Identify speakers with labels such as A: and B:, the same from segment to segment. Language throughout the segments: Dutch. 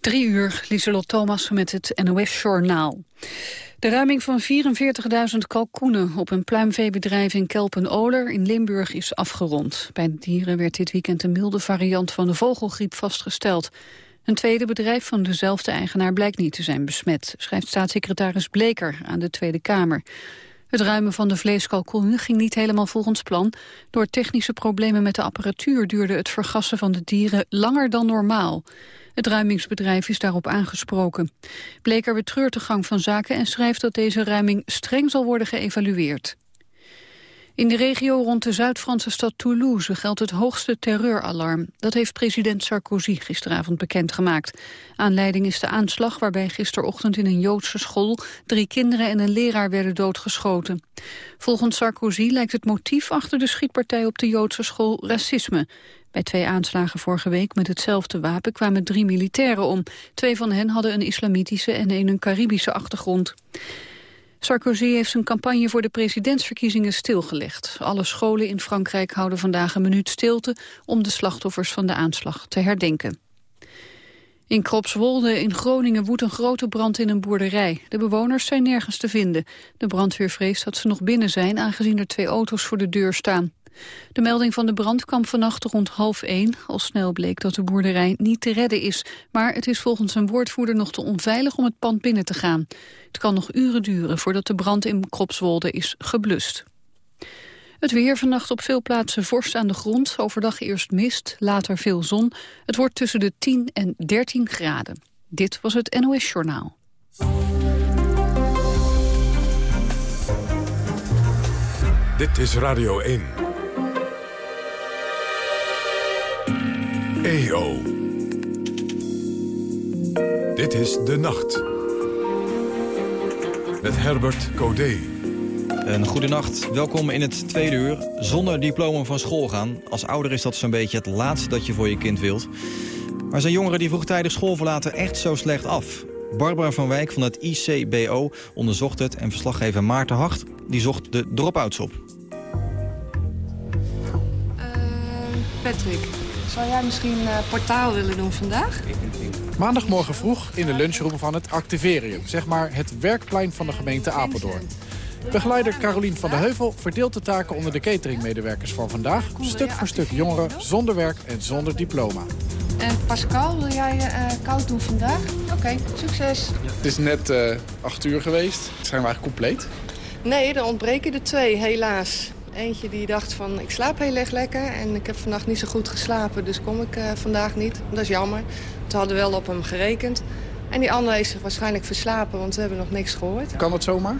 A: Drie uur, Lieselot Thomas met het NOS-journaal. De ruiming van 44.000 kalkoenen op een pluimveebedrijf in Kelpen-Oler in Limburg is afgerond. Bij de dieren werd dit weekend een milde variant van de vogelgriep vastgesteld. Een tweede bedrijf van dezelfde eigenaar blijkt niet te zijn besmet, schrijft staatssecretaris Bleker aan de Tweede Kamer. Het ruimen van de vleeskalkoen ging niet helemaal volgens plan. Door technische problemen met de apparatuur duurde het vergassen van de dieren langer dan normaal. Het ruimingsbedrijf is daarop aangesproken. Bleker betreurt de gang van zaken en schrijft dat deze ruiming streng zal worden geëvalueerd. In de regio rond de Zuid-Franse stad Toulouse geldt het hoogste terreuralarm. Dat heeft president Sarkozy gisteravond bekendgemaakt. Aanleiding is de aanslag waarbij gisterochtend in een Joodse school... drie kinderen en een leraar werden doodgeschoten. Volgens Sarkozy lijkt het motief achter de schietpartij op de Joodse school racisme. Bij twee aanslagen vorige week met hetzelfde wapen kwamen drie militairen om. Twee van hen hadden een islamitische en een een Caribische achtergrond. Sarkozy heeft zijn campagne voor de presidentsverkiezingen stilgelegd. Alle scholen in Frankrijk houden vandaag een minuut stilte... om de slachtoffers van de aanslag te herdenken. In Kropswolde in Groningen woedt een grote brand in een boerderij. De bewoners zijn nergens te vinden. De brandweer vreest dat ze nog binnen zijn... aangezien er twee auto's voor de deur staan. De melding van de brand kwam vannacht rond half één. Al snel bleek dat de boerderij niet te redden is. Maar het is volgens een woordvoerder nog te onveilig om het pand binnen te gaan. Het kan nog uren duren voordat de brand in Kropswolde is geblust. Het weer vannacht op veel plaatsen vorst aan de grond. Overdag eerst mist, later veel zon. Het wordt tussen de 10 en 13 graden. Dit was het NOS Journaal.
B: Dit is Radio 1. EO. Dit is De Nacht. Met Herbert Codé.
C: Een goede nacht. Welkom in het tweede uur. Zonder diploma van school gaan. Als ouder is dat zo'n beetje het laatste dat je voor je kind wilt. Maar zijn jongeren die vroegtijdig school verlaten echt zo slecht af? Barbara van Wijk van het ICBO onderzocht het... en verslaggever Maarten Hacht die zocht de drop-outs op.
D: Uh, Patrick, zou jij misschien uh, portaal willen doen vandaag?
E: Maandagmorgen vroeg in de lunchroom van het Activerium. Zeg maar het werkplein van de gemeente Apeldoorn. Begeleider Carolien van de Heuvel verdeelt de taken onder de cateringmedewerkers van vandaag. Stuk voor stuk jongeren zonder werk en zonder diploma.
D: En Pascal, wil jij uh, koud doen vandaag? Oké, succes.
E: Het is net uh, acht uur geweest. Zijn we eigenlijk compleet?
D: Nee, er ontbreken er twee, helaas. Eentje die dacht van, ik slaap heel erg lekker en ik heb vannacht niet zo goed geslapen, dus kom ik uh, vandaag niet. Dat is jammer. We hadden wel op hem gerekend. En die andere is waarschijnlijk verslapen, want we hebben nog niks gehoord.
E: Kan dat zomaar?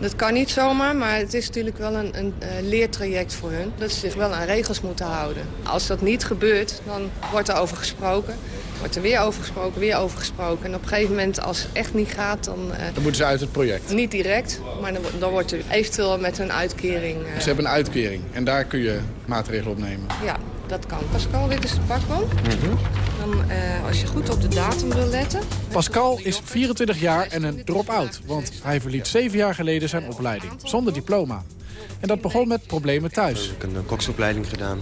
D: Dat kan niet zomaar, maar het is natuurlijk wel een, een uh, leertraject voor hun. Dat ze zich wel aan regels moeten houden. Als dat niet gebeurt, dan wordt er over gesproken. Wordt er weer over gesproken, weer over gesproken. En op een gegeven moment, als het echt niet gaat, dan... Uh,
E: dan moeten ze uit het project?
D: Niet direct, maar dan, dan wordt er eventueel met hun uitkering...
E: Uh, ze hebben een uitkering en daar kun je maatregelen op nemen?
D: Ja, dat kan. Pascal, dit is de pakbon.
E: Mm
D: Uh, als je goed op de datum wil letten.
E: Pascal is 24 jaar en een drop-out. Want hij verliet 7 jaar geleden zijn opleiding. Zonder diploma. En dat begon met problemen thuis.
F: Ik heb een koksopleiding gedaan.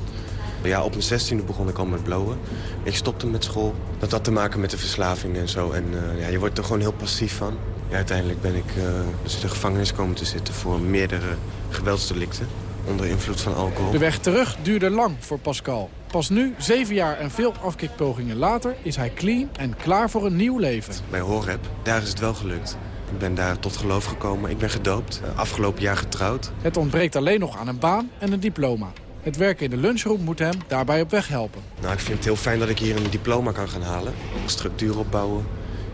F: Ja, op mijn 16e begon ik al met blowen. Ik stopte met school. Dat had te maken met de verslaving en zo. En uh, ja, je wordt er gewoon heel passief van. Ja, uiteindelijk ben ik uh, dus in de gevangenis komen te zitten voor meerdere geweldsdelicten onder invloed van alcohol.
E: De weg terug duurde lang voor Pascal. Pas nu, zeven jaar en veel afkikpogingen later, is hij clean en klaar voor een nieuw leven.
F: Bij Horeb, daar is het wel gelukt. Ik ben daar tot geloof gekomen. Ik ben gedoopt, afgelopen jaar getrouwd.
E: Het ontbreekt alleen nog aan een baan en een diploma. Het werken in de lunchroom moet hem daarbij op weg helpen.
F: Nou, ik vind het heel fijn dat ik hier een diploma kan gaan halen. Structuur opbouwen,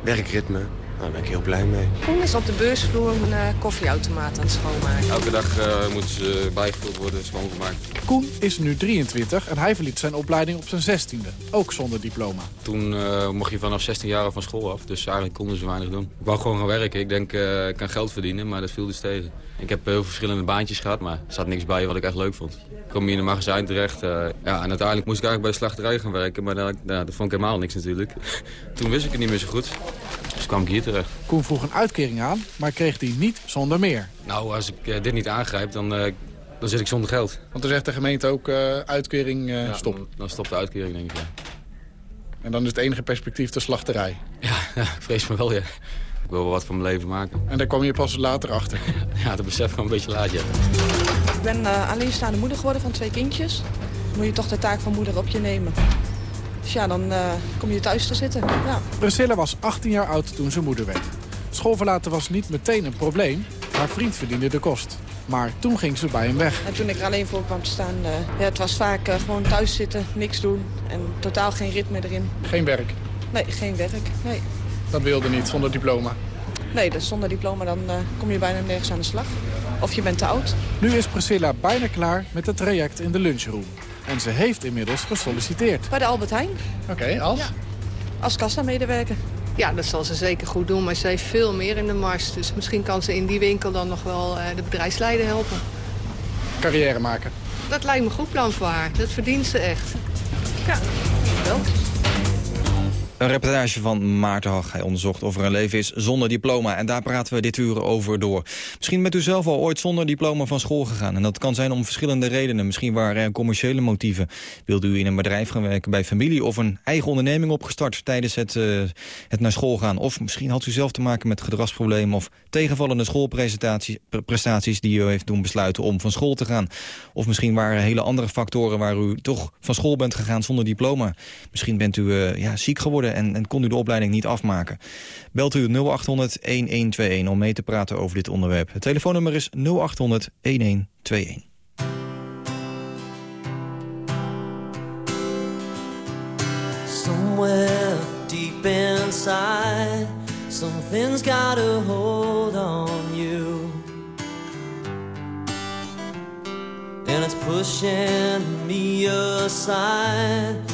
F: werkritme, daar ben ik heel blij mee.
D: Koen is op de beursvloer een uh, koffieautomaat aan het schoonmaken.
G: Elke dag uh, moeten ze bijgevuld worden, schoongemaakt.
E: Koen is nu 23 en hij verliet zijn opleiding op zijn 16e. Ook zonder diploma.
G: Toen uh, mocht je vanaf 16 jaar van school af, dus eigenlijk konden ze weinig doen. Ik wou gewoon gaan werken. Ik denk, ik kan geld verdienen, maar dat viel dus tegen. Ik heb heel verschillende baantjes gehad, maar er zat niks bij wat ik echt leuk vond. Ik kwam hier in een magazijn terecht. ja, en uiteindelijk moest ik eigenlijk bij de slachterij gaan werken, maar dat, nou, dat vond ik helemaal niks natuurlijk. Toen wist ik het niet meer zo goed. Dus kwam ik hier terecht.
E: Koen vroeg een uitkering aan, maar kreeg die niet zonder meer.
G: Nou, als ik uh, dit niet aangrijp, dan, uh, dan zit ik zonder geld.
E: Want dan zegt de gemeente ook uh, uitkering
G: ja,
E: stop.
G: Dan, dan, stopt de uitkering, denk ik, ja.
E: En dan is het enige perspectief de slachterij?
G: Ja, ja, ik vrees me wel, ja. Ik wil wel wat van mijn leven maken.
E: En daar kwam je pas later achter.
G: Ja, dat besef gewoon een beetje laat, ja.
H: Ik ben uh, alleenstaande moeder geworden van twee kindjes. Dan moet je toch de taak van moeder op je nemen. Dus ja, dan uh, kom je thuis te zitten. Ja.
E: Priscilla was 18 jaar oud toen ze moeder werd. Schoolverlaten was niet meteen een probleem. Haar vriend verdiende de kost. Maar toen ging ze bij hem weg.
H: En toen ik er alleen voor kwam te staan, uh, ja, het was vaak uh, gewoon thuis zitten, niks doen. En totaal geen ritme erin.
E: Geen werk?
H: Nee, geen werk. Nee.
E: Dat wilde niet, zonder diploma?
H: Nee, dus zonder diploma dan uh, kom je bijna nergens aan de slag. Of je bent te oud.
E: Nu is Priscilla bijna klaar met het traject in de lunchroom. En ze heeft inmiddels gesolliciteerd.
H: Bij de Albert Heijn.
E: Oké, okay, als? Ja.
H: Als kassamedewerker.
D: Ja, dat zal ze zeker goed doen, maar ze heeft veel meer in de mars. Dus misschien kan ze in die winkel dan nog wel uh, de bedrijfsleider helpen.
E: Carrière maken?
D: Dat lijkt me een goed plan voor haar. Dat verdient ze echt. Ja, wel.
C: Een reportage van Maarten Hag. Hij onderzocht of er een leven is zonder diploma. En daar praten we dit uur over door. Misschien bent u zelf al ooit zonder diploma van school gegaan. En dat kan zijn om verschillende redenen. Misschien waren er commerciële motieven. Wilt u in een bedrijf gaan werken bij familie... of een eigen onderneming opgestart tijdens het, uh, het naar school gaan. Of misschien had u zelf te maken met gedragsproblemen... of tegenvallende schoolprestaties die u heeft doen besluiten om van school te gaan. Of misschien waren er hele andere factoren... waar u toch van school bent gegaan zonder diploma. Misschien bent u uh, ja, ziek geworden en, en, kon u de opleiding niet afmaken. Belt u 0800-1121 om mee te praten over dit onderwerp. Het telefoonnummer is 0800-1121.
I: Somewhere deep inside Something's got a hold on you And it's pushing me aside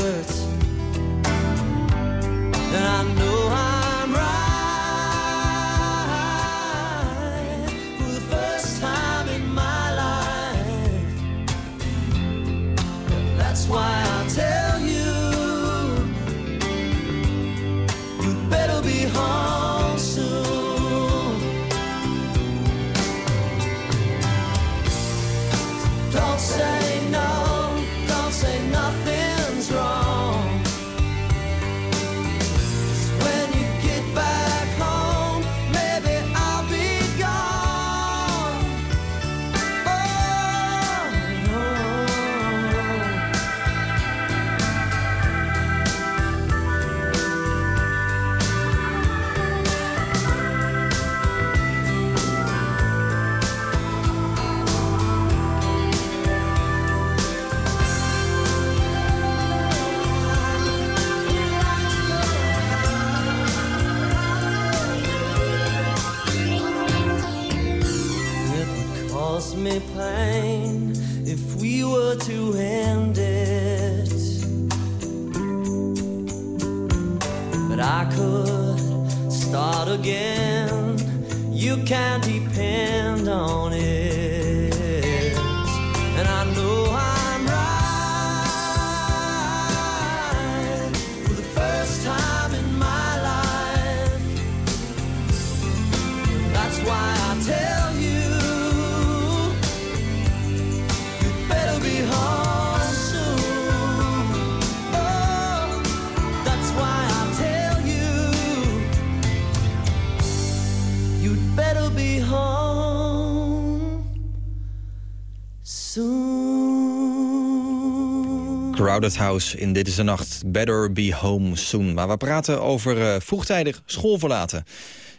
C: Crowded House in Dit is de Nacht. Better be home soon. Maar we praten over uh, vroegtijdig school verlaten.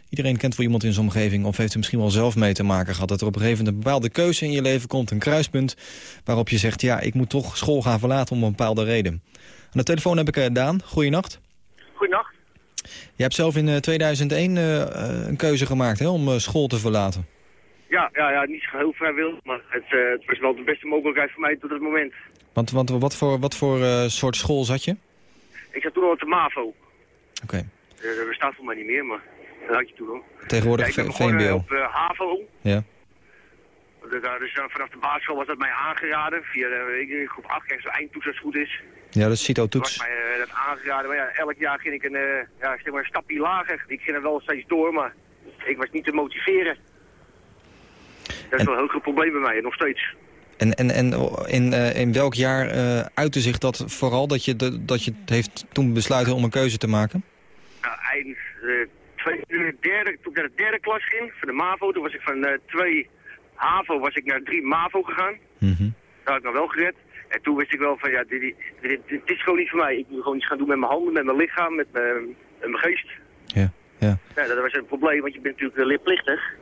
C: Iedereen kent wel iemand in zijn omgeving of heeft er misschien wel zelf mee te maken gehad... dat er op een gegeven moment een bepaalde keuze in je leven komt, een kruispunt... waarop je zegt, ja, ik moet toch school gaan verlaten om een bepaalde reden. Aan de telefoon heb ik uh, Daan. Goeienacht.
J: Goedenacht.
C: Je hebt zelf in eh, 2001 eh, een keuze gemaakt hè, om school te verlaten.
J: Ja, ja, ja, niet heel vrijwillig, maar het, het was wel de beste mogelijkheid voor mij tot het moment.
C: Want, want wat voor, wat voor eh, soort school zat je?
J: Ik zat toen al op de MAVO.
C: Oké.
J: Eh, dat bestaat voor mij niet meer, maar dat had je toen al.
C: Tegenwoordig
J: Ja, ik
C: VMBO.
J: op eh, HAVO.
C: Ja.
J: Dus, daar- dus vanaf de basisschool was dat mij aangeraden. Via de, groep 8 krijg je zo'n eindtoets als het goed is.
C: ja, dat is
J: Toen was
C: CITO-toets.
J: mij dat aangeraden. Maar ja, elk jaar ging ik een, ja, zeg maar een stapje lager. Ik ging er wel steeds door, maar ik was niet te motiveren. Dat is
C: En-
J: wel een heel groot probleem bij mij, nog steeds.
C: En, en, en in, eh, in welk jaar eh uitte zich dat vooral dat je, de, dat je het heeft toen besluiten om een keuze te maken?
J: Nou, eind eh, tweede, derde, toen ik naar de derde klas ging, van de MAVO, toen was ik van eh, twee HAVO was ik naar drie MAVO gegaan.
C: Mhm.
J: Dat had ik nog wel gered. En toen wist ik wel van, ja, dit, dit, dit, is gewoon niet voor mij. Ik moet gewoon iets gaan doen met mijn handen, met mijn lichaam, met mijn, met mijn geest.
C: Ja, ja.
J: Ja, dat was een probleem, want je bent natuurlijk leerplichtig.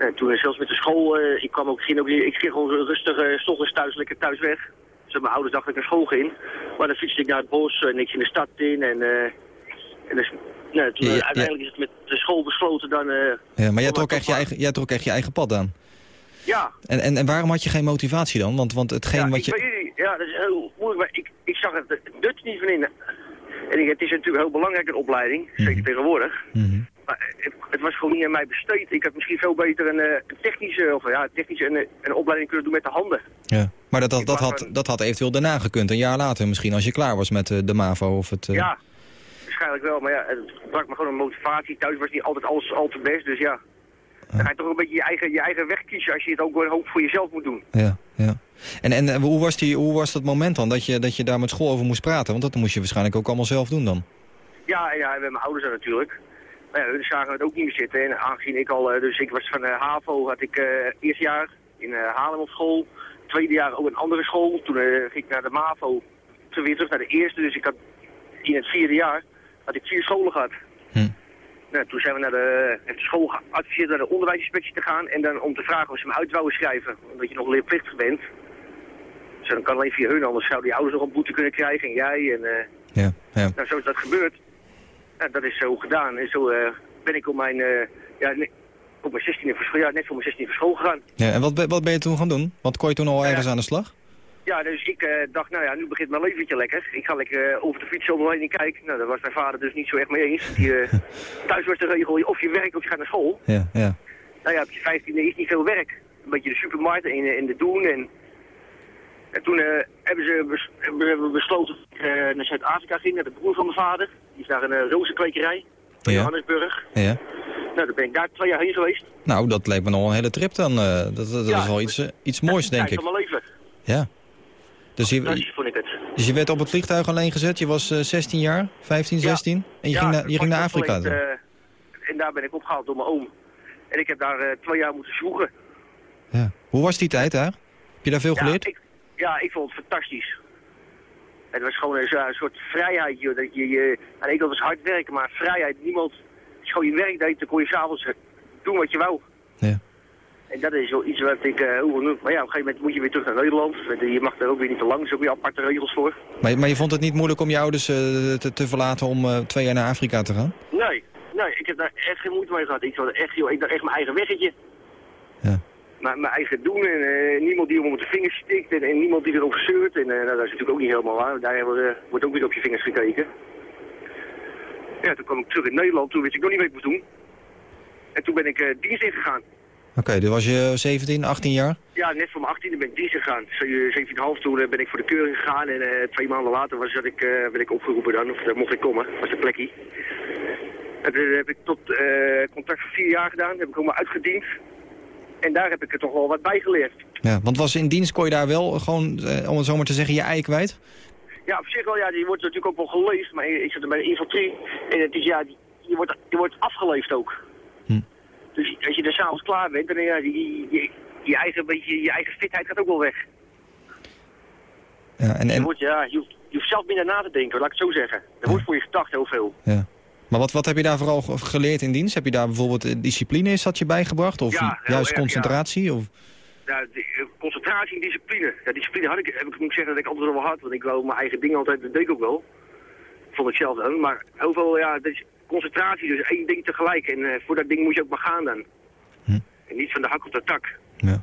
J: En toen zelfs met de school, eh, ik kwam ook, ging ook ik ging gewoon rustig, eh, s ochtends thuis, lekker thuis weg. Dus mijn ouders dachten dat ik naar school ging. Maar dan fietste ik naar het bos en ik ging de stad in. En, eh, en dus, nou, toen,
C: Ja, ja,
J: uiteindelijk is het met de school besloten dan... eh,
C: ja maar jij trok, echt je eigen, jij trok echt je eigen pad aan.
J: ja,
C: En, en, en waarom had je geen motivatie dan? Want, want hetgeen
J: ja,
C: wat
J: ik
C: je...
J: niet. Ja, dat is heel moeilijk, maar ik, ik zag het, het nut niet van in. En ik, het is natuurlijk heel belangrijk, een opleiding, zeker tegenwoordig.
C: Mhm.
J: Maar het, het was gewoon niet aan mij besteed. Ik had misschien veel beter een, eh, een technische, of ja, technische een, een opleiding kunnen doen met de handen.
C: Ja. Maar dat, dat, dat, had, dat had eventueel daarna gekund, een jaar later misschien, als je klaar was met eh, de MAVO of het... eh,
J: Ja, waarschijnlijk wel. Maar ja, het brak me gewoon een motivatie. Thuis was niet altijd alles al te best, dus ja. Dan ga je toch een beetje je eigen, je eigen weg kiezen als je het ook gewoon hoop voor jezelf moet doen.
C: Ja, ja. En, en eh, hoe, was die, hoe was dat moment dan, dat je, dat je daar met school over moest praten? Want dat moest je waarschijnlijk ook allemaal zelf doen dan.
J: Ja, ja, en met mijn ouders natuurlijk. Ja, hun zagen het ook niet meer zitten. En aangezien ik al, eh, dus ik was van de HAVO, had ik eh eerste jaar in eh Haarlem op school. Tweede jaar ook een andere school. Toen eh, ging ik naar de MAVO, toen weer terug naar de eerste. Dus ik had in het vierde jaar, had ik vier scholen gehad.
C: Hm.
J: Nou, toen zijn we naar de, de school geadviseerd naar de onderwijsinspectie te gaan. En dan om te vragen of ze me uit wouden schrijven. Omdat je nog leerplichtig bent. Dus dan kan alleen via hun, anders zouden die ouders nog een boete kunnen krijgen. En jij en... eh,
C: Ja, ja.
J: nou, zo is dat gebeurd. Nou, dat is zo gedaan. En zo eh, ben ik op mijn, eh, ja, op mijn 16e voor school, ja, net voor mijn 16e voor school gegaan.
C: ja en wat, ben- wat ben je toen gaan doen? Want kon je toen al
J: Ja,
C: ergens
J: ja.
C: aan de slag?
J: Ja, dus ik eh, dacht, nou ja, nu begint mijn leventje lekker. Ik ga lekker over de fiets om me heen en kijken. Nou, daar was mijn vader dus niet zo echt mee eens. Die, thuis was de regel, of je werkt of je gaat naar school.
C: Ja, ja.
J: Nou ja, op je 15e is niet veel werk. Een beetje de supermarkt en, en de doen. En, en toen hebben, ze bes- hebben we besloten dat ik naar Zuid-Afrika ging, naar de broer van mijn vader. Is naar een uh, rozenkwekerij in
C: Ja.
J: Johannesburg.
C: ja.
J: Nou, dan ben ik daar twee jaar heen geweest.
C: Nou, dat lijkt me nog een hele trip dan. eh, dat dat, dat
J: Ja,
C: is wel iets, eh, iets moois, denk ik.
J: van mijn leven.
C: Ja. Dus je, dus je werd op het vliegtuig alleen gezet, je was eh, 16 jaar, 15,
J: Ja.
C: 16? En je
J: Ja,
C: ging, naar, je ging naar Afrika
J: eh, en daar ben ik opgehaald door mijn oom. En ik heb daar eh, twee jaar moeten zwoegen.
C: Ja. Hoe was die tijd daar? Heb je daar veel
J: Ja
C: geleerd?
J: ik, ja, ik vond het fantastisch. Het was gewoon een, zo- een soort vrijheid. Joh, dat je, je, aan de ene kant was hard werken, maar vrijheid. Niemand, als gewoon je werk deed, dan kon je s'avonds eh, doen wat je wou.
C: Ja.
J: En dat is wel iets wat ik... eh, hoe- hoe- maar ja, op een gegeven moment moet je weer terug naar Nederland. Je mag er ook weer niet te lang, er zijn ook weer aparte regels voor.
C: Maar, maar je vond het niet moeilijk om je ouders eh, te, te verlaten om eh, twee jaar naar Afrika te gaan?
J: Nee, nee, ik heb daar echt geen moeite mee gehad. Ik had echt, joh, ik dacht echt mijn eigen weggetje.
C: Ja.
J: Maar mijn eigen doen en eh, niemand die om op de vingers stikt en, en niemand die erover zeurt. En eh, nou, dat is natuurlijk ook niet helemaal waar. Daar we, eh, wordt ook weer op je vingers gekeken. Ja, toen kwam ik terug in Nederland. Toen wist ik nog niet wat ik moest doen. En toen ben ik dienst ingegaan.
C: Oké, dus was je 17, 18 jaar?
J: Ja, net voor mijn 18e ben ik dienst gegaan. Zo, eh, 17,5 toen ben ik voor de keuring gegaan. En twee maanden later was, dat ik, werd ik opgeroepen dan. Of daar mocht ik komen. was de plekje. En toen heb ik tot eh, contract voor vier jaar gedaan. heb ik ook maar uitgediend. En daar heb ik er toch wel wat bij geleerd.
C: Ja, want was in dienst kon je daar wel gewoon, eh, om het zo maar te zeggen, je ei kwijt?
J: Ja, op zich wel. Ja, die wordt natuurlijk ook wel geleefd. Maar ik zit er bij de infanterie. En het is ja, die- je wordt, je wordt afgeleefd ook.
C: Hm.
J: Dus als je er s'avonds klaar bent, dan ja, die, je, je, eigen, beetje, je eigen fitheid gaat ook wel weg.
C: Ja, en,
J: Je, wordt, ja, je, hoeft, je hoeft zelf minder na te denken, laat ik het zo zeggen. Er wordt voor je gedacht heel veel.
C: ja. Maar wat, wat heb je daar vooral ge- geleerd in dienst? Heb je daar bijvoorbeeld eh, discipline is dat je bijgebracht? Of
J: Ja,
C: juist
J: erg,
C: concentratie? Of,
J: Ja, eh, concentratie en discipline. Ja, discipline had ik, heb ik moet ik zeggen dat ik altijd wel had, want ik wou mijn eigen dingen altijd, dat deed ik ook wel. Vond ik zelf dan. Maar heel veel, ja, is concentratie. Dus één ding tegelijk. En eh, voor dat ding moet je ook maar gaan dan. En niet van de hak op de tak.
C: Ja.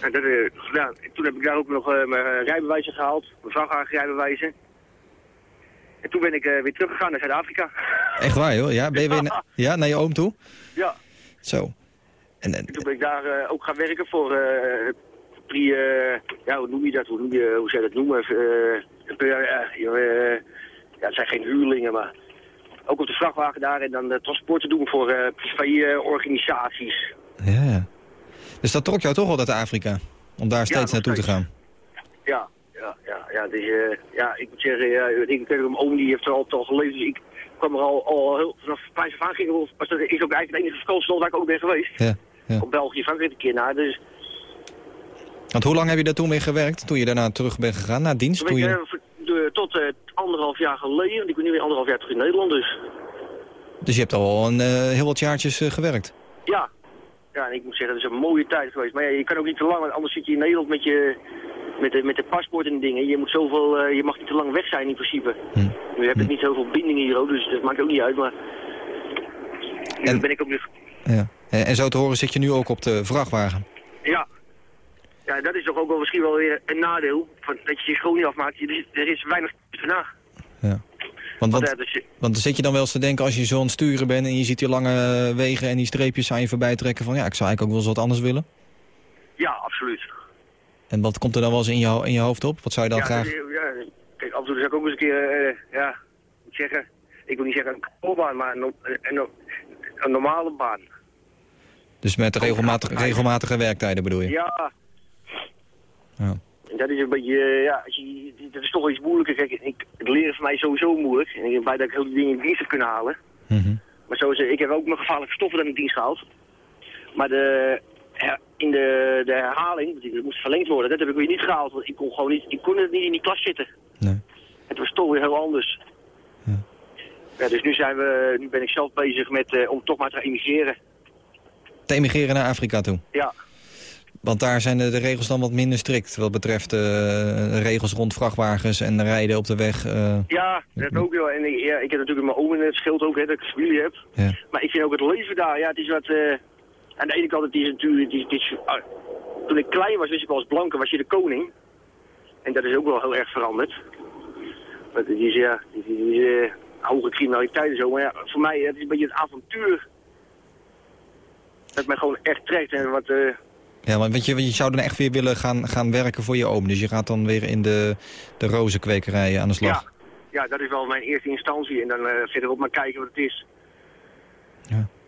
J: En dat, gedaan. En toen heb ik daar ook nog mijn rijbewijzen gehaald. Mijn vrachtwagenrijbewijzen. En toen ben ik eh, weer teruggegaan naar Zuid-Afrika.
C: Echt waar, joh? Ja, ben je weer na- ja, naar je oom toe?
J: Ja.
C: Zo. En, en,
J: En toen ben ik daar eh, ook gaan werken voor eh pri, ja, hoe noem je dat? Hoe, noem je, hoe je dat noemen? Ja, het zijn geen huurlingen, maar ook op de vrachtwagen daar en dan transporten doen voor eh privé-organisaties.
C: ja, ja. Dus dat trok jou toch al uit Afrika? Om daar steeds
J: nog
C: naartoe te gaan?
J: Ja, ja, dus, ja, ik moet zeggen, ja, ik ken mijn oom, die heeft er altijd al geleefd, dus ik kwam er al, al heel, vanaf Pijs af aan ging, er- was dat is ook eigenlijk het enige vakantieland waar ik ook ben geweest.
C: Ja, ja.
J: Op België, Frankrijk een keer naar, dus
C: Want hoe lang heb je daar toen weer gewerkt? Toen je daarna terug bent gegaan, na dienst?
J: toen ik
C: je...
J: eh, tot eh, anderhalf jaar geleden, want ik ben nu weer anderhalf jaar terug in Nederland, dus
C: Dus je hebt al een, heel wat jaartjes gewerkt?
J: ja. Ja, en ik moet zeggen, dat is een mooie tijd geweest. Maar ja, je kan ook niet te lang, want anders zit je in Nederland met je, met de, met de paspoort en dingen. Je moet zoveel, eh, je mag niet te lang weg zijn in principe.
C: Hm.
J: Nu heb ik niet zoveel bindingen hier ook, dus dat maakt ook niet uit, maar... Nu
C: En-
J: ben ik ook dus...
C: Ja. En, en zo te horen zit je nu ook op de vrachtwagen?
J: Ja. Ja, dat is toch ook wel misschien wel weer een nadeel. Van, dat je je school niet afmaakt. Er is, er is weinig vandaag.
C: Ja. Want,
J: eh, dus je-
C: want dan zit je dan wel eens te denken als je zo aan het sturen bent... en je ziet die lange wegen en die streepjes aan je voorbij trekken... van ja, ik zou eigenlijk ook wel eens wat anders willen.
J: ja, absoluut.
C: En wat komt er dan wel eens in je, in je hoofd op? Wat zou je dan
J: ja,
C: graag...
J: eh, ja, kijk, af en toe zou ik ook eens een keer, eh, ja, moet zeggen, ik wil niet zeggen een kantorbaan, maar een, een, een, normale baan.
C: Dus met regelmatige, regelmatige werktijden bedoel je?
J: Ja,
C: Ja.
J: en dat is een beetje, eh, ja, dat is toch iets moeilijker. Kijk, ik, het leren is voor mij sowieso moeilijk. En ik ben blij dat ik heel die dingen in dienst heb kunnen halen.
C: Mhm.
J: Maar zo is, het, ik heb ook mijn gevaarlijke stoffen dan in dienst gehaald. Maar de, her- in de, de herhaling, want die moest verlengd worden, dat heb ik weer niet gehaald. Want ik kon gewoon niet, ik kon het niet in die klas zitten.
C: Nee.
J: Het was toch weer heel anders. Ja. dus nu, zijn we, nu ben ik zelf bezig met, eh, om toch maar te emigreren.
C: Te emigreren naar Afrika toe?
J: Ja,
C: Want daar zijn de, de regels dan wat minder strikt... wat betreft eh, regels rond vrachtwagens en rijden op de weg. eh.
J: ja dat ook wel. En ik, ja, ik heb natuurlijk mijn oom in het schild ook, hè, dat ik familie heb.
C: Ja.
J: Maar ik vind ook het leven daar, ja, het is wat... aan de ene kant, het is natuurlijk... Het is, het is, ah, toen ik klein was, wist ik wel als blanke, was je de koning. En dat is ook wel heel erg veranderd. Maar het is, ja, het is, het is, eh, hoge criminaliteit en zo. Maar ja, voor mij, het is een beetje het avontuur... Dat mij gewoon echt trekt en wat... eh,
C: Ja, want je, je zou dan echt weer willen gaan, gaan werken voor je oom. Dus je gaat dan weer in de, de rozenkwekerij aan de slag.
J: ja, ja, dat is wel mijn eerste instantie. En dan eh, verderop maar kijken wat het is.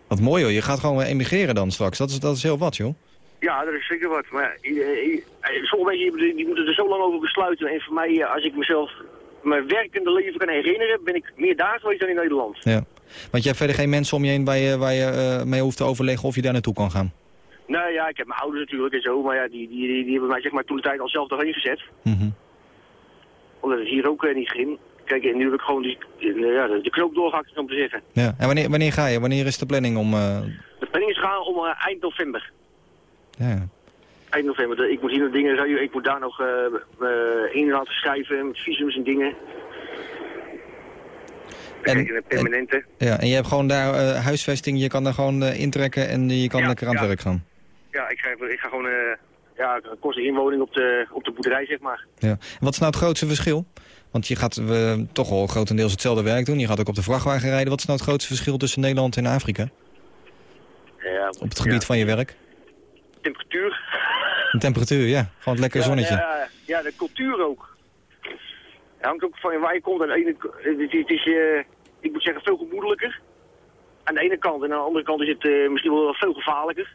C: Wat mooi hoor, je gaat gewoon emigreren dan straks. Dat is, dat is heel wat joh.
J: Ja, dat is zeker wat. Maar ja, eh, eh, sommige mensen die, moeten er zo lang over besluiten. En voor mij, eh, als ik mezelf mijn werkende leven kan herinneren, ben ik meer daar geweest dan in Nederland.
C: Ja. Want je hebt verder geen mensen om je heen waar je, waar je eh, mee hoeft te overleggen of je daar naartoe kan gaan.
J: Nou ja, ik heb mijn ouders natuurlijk en zo, maar ja, die, die, die, die hebben mij zeg maar toen de tijd al zelf doorheen gezet.
C: Mhm.
J: Omdat het hier ook eh, niet ging. Kijk, en nu heb ik gewoon die, eh, ja, de, knoop doorgehakt om te zeggen.
C: Ja. En wanneer, wanneer ga je? Wanneer is de planning om... eh,
J: De planning is gaan om eh, eind november.
C: ja, ja.
J: Eind november. Ik moet hier nog dingen, ik moet daar nog in laten schrijven met visums en dingen.
C: En-
J: permanente.
C: ja, en je hebt gewoon daar huisvesting, je kan daar gewoon intrekken en je kan
J: Ja,
C: lekker aan het
J: ja.
C: werk gaan.
J: Ja, ik ga, ik ga gewoon eh ja, een korte inwoning op de, op de boerderij, zeg maar.
C: Ja. En wat is nou het grootste verschil? Want je gaat eh, toch al grotendeels hetzelfde werk doen. Je gaat ook op de vrachtwagen rijden. Wat is nou het grootste verschil tussen Nederland en Afrika?
J: Ja,
C: Op het gebied
J: ja,
C: van je werk?
J: temperatuur.
C: De temperatuur, ja. Gewoon het lekker
J: Ja,
C: zonnetje.
J: Ja, ja, de cultuur ook. Het hangt ook van waar je komt. Aan de ene, het is, het is eh, ik moet zeggen, veel gemoedelijker. Aan de ene kant. En aan de andere kant is het eh, misschien wel veel gevaarlijker.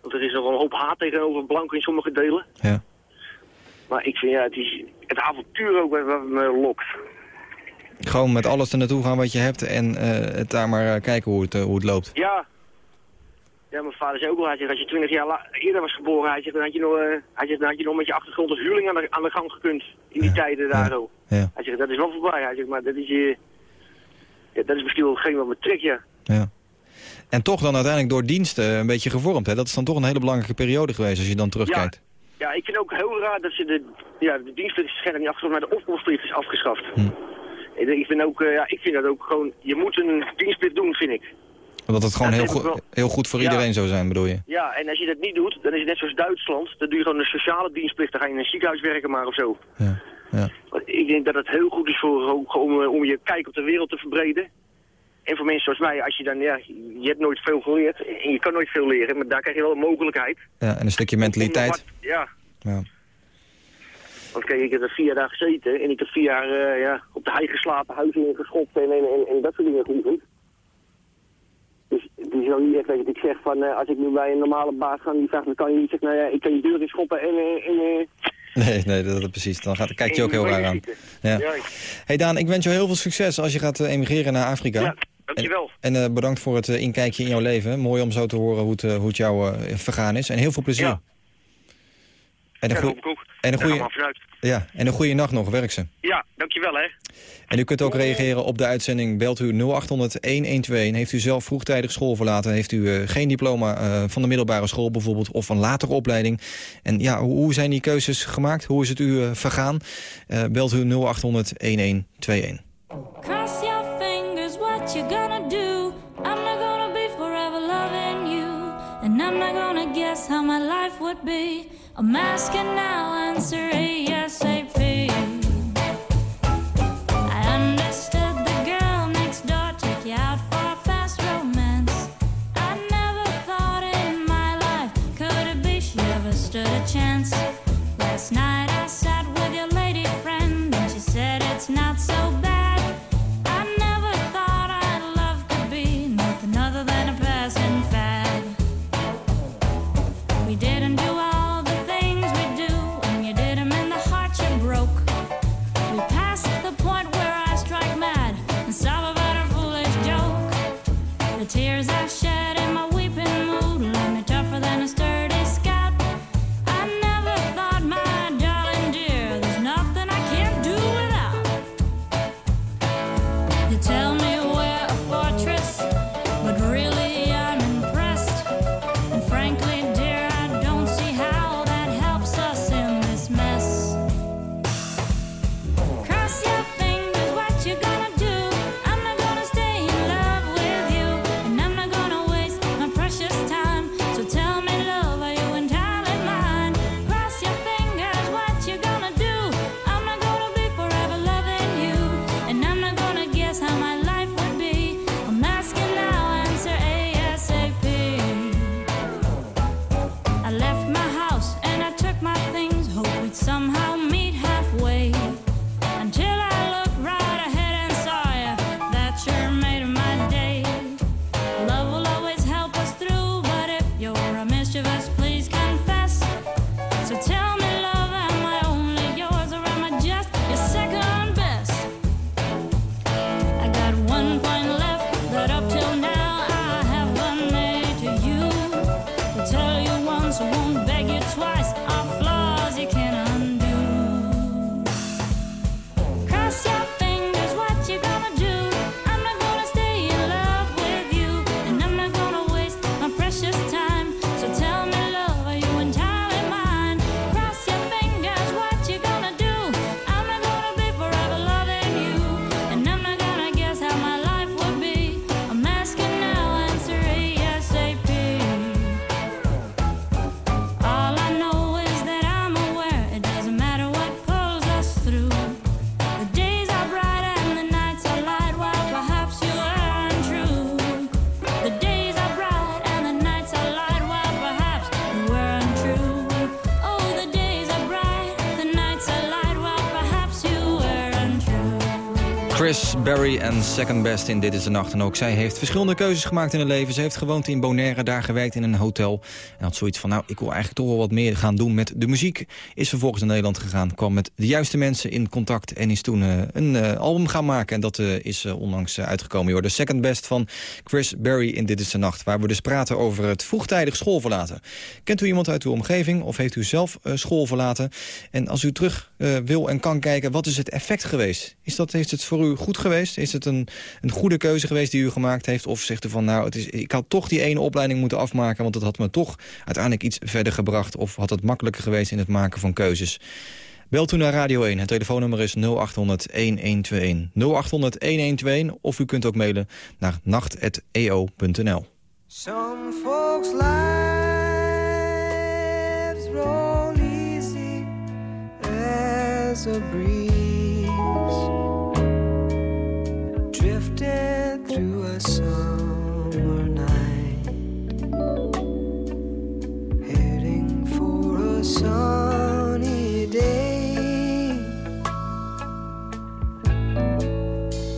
J: Want er is nog een hoop haat tegenover blanken in sommige delen.
C: Ja.
J: Maar ik vind, ja, het is het avontuur ook wat, wat me lokt.
C: Gewoon met alles er naartoe gaan wat je hebt en eh, het daar maar eh, kijken hoe het, eh, hoe het loopt.
J: Ja. Ja, mijn vader zei ook al, hij zegt, als je twintig jaar eerder was geboren, hij zegt, dan had je nog, hij zegt, dan had je nog met je achtergrond als huurling aan de, aan de gang gekund. In die tijden daar zo.
C: Ja.
J: Hij zegt, dat is wel voorbij. Hij zegt, maar dat is, je ja, dat is misschien wel hetgeen wat me trekt, ja.
C: Ja. En toch dan uiteindelijk door diensten een beetje gevormd. Hè? Dat is dan toch een hele belangrijke periode geweest als je dan terugkijkt.
J: Ja, ik vind ook heel raar dat ze de, ja, de dienstplicht is niet afgeschaft, maar de opkomstplicht is afgeschaft.
C: Hm.
J: Ik vind, ook, eh, ja, ik vind dat ook gewoon, je moet een dienstplicht doen, vind ik.
C: Omdat het gewoon
J: Dat
C: heel, goed
J: wel.
C: heel goed voor
J: Ja.
C: iedereen zou zijn, bedoel je?
J: Ja, en als je dat niet doet, dan is het net zoals Duitsland. Dan doe je gewoon een sociale dienstplicht. Dan ga je in een ziekenhuis werken maar of zo.
C: Ja. Ja.
J: Ik denk dat het heel goed is voor, ook om, eh, om je kijk op de wereld te verbreden. En voor mensen zoals mij, als je dan, ja, je hebt nooit veel geleerd. En je kan nooit veel leren, maar daar krijg je wel een mogelijkheid.
C: ja, en een stukje mentaliteit.
J: wat- Ja,
C: Ja.
J: want kijk, ik heb er vier daar gezeten. En ik heb vier jaar eh, ja, op de hei geslapen, huizen ingeschopt en, en, en, en dat soort dingen geoefend. Dus het is wel niet echt dat ik zeg van, eh, als ik nu bij een normale baas ga, die vraagt, dan kan je niet zeggen, nou ja, ik kan je deur in schoppen en... eh, en eh,
C: Nee, nee dat, dat precies. Dan gaat, kijk je ook
J: en
C: heel raar aan. Ja. Hey Daan, ik wens je heel veel succes als je gaat emigreren naar Afrika.
J: ja, dankjewel.
C: En eh, bedankt voor het eh, inkijkje in jouw leven. Mooi om zo te horen hoe het, eh, hoe het jou vergaan is. En heel veel plezier.
J: Ja.
C: En, een
J: Ja,
C: en, een
J: vanuit.
C: ja, en een goede nacht nog, werk ze.
J: Ja, dankjewel hè.
C: En u kunt ook reageren op de uitzending. Belt u 0800-112. En heeft u zelf vroegtijdig school verlaten? Heeft u eh, geen diploma eh, van de middelbare school bijvoorbeeld... of een latere opleiding? En ja, hoe, hoe zijn die keuzes gemaakt? Hoe is het u vergaan? Eh, belt u 0800-1121.
K: How my life would be. I'm asking now, answer ASAP. I
C: Berry en Second Best in Dit is de Nacht. En ook zij heeft verschillende keuzes gemaakt in haar leven. Ze heeft gewoond in Bonaire, daar gewerkt in een hotel. En had zoiets van, nou, ik wil eigenlijk toch wel wat meer gaan doen met de muziek. Is vervolgens naar Nederland gegaan, kwam met de juiste mensen in contact... en is toen eh, een eh, album gaan maken. En dat eh, is onlangs uitgekomen. Joh. De Second Best van Chris Berry in Dit is de Nacht. Waar we dus praten over het vroegtijdig school verlaten. Kent u iemand uit uw omgeving of heeft u zelf school verlaten? En als u terug wil en kan kijken, wat is het effect geweest? Is, dat, is het voor u goed Is het een, een goede keuze geweest die u gemaakt heeft? Of zegt u van, nou, het is, ik had toch die ene opleiding moeten afmaken... want dat had me toch uiteindelijk iets verder gebracht... of had het makkelijker geweest in het maken van keuzes? Bel toen naar Radio 1. Het telefoonnummer is 0800-1121. 0800-1121 of u kunt ook mailen naar nacht.eo.nl.
L: Some as a breeze, through a summer night, heading for a sunny day.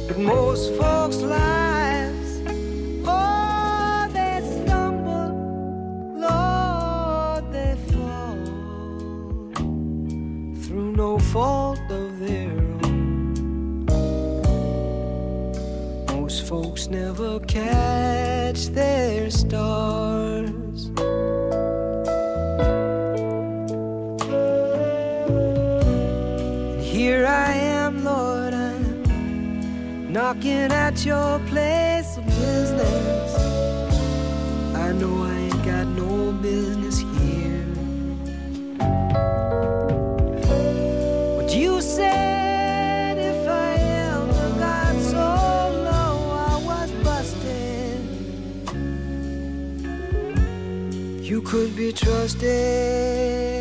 L: But most folks' lives, oh, they stumble, Lord, they fall through no fault folks never catch their stars. And here I am, Lord, I'm knocking at your place of business. I know I ain't got no business here. You could be trusted.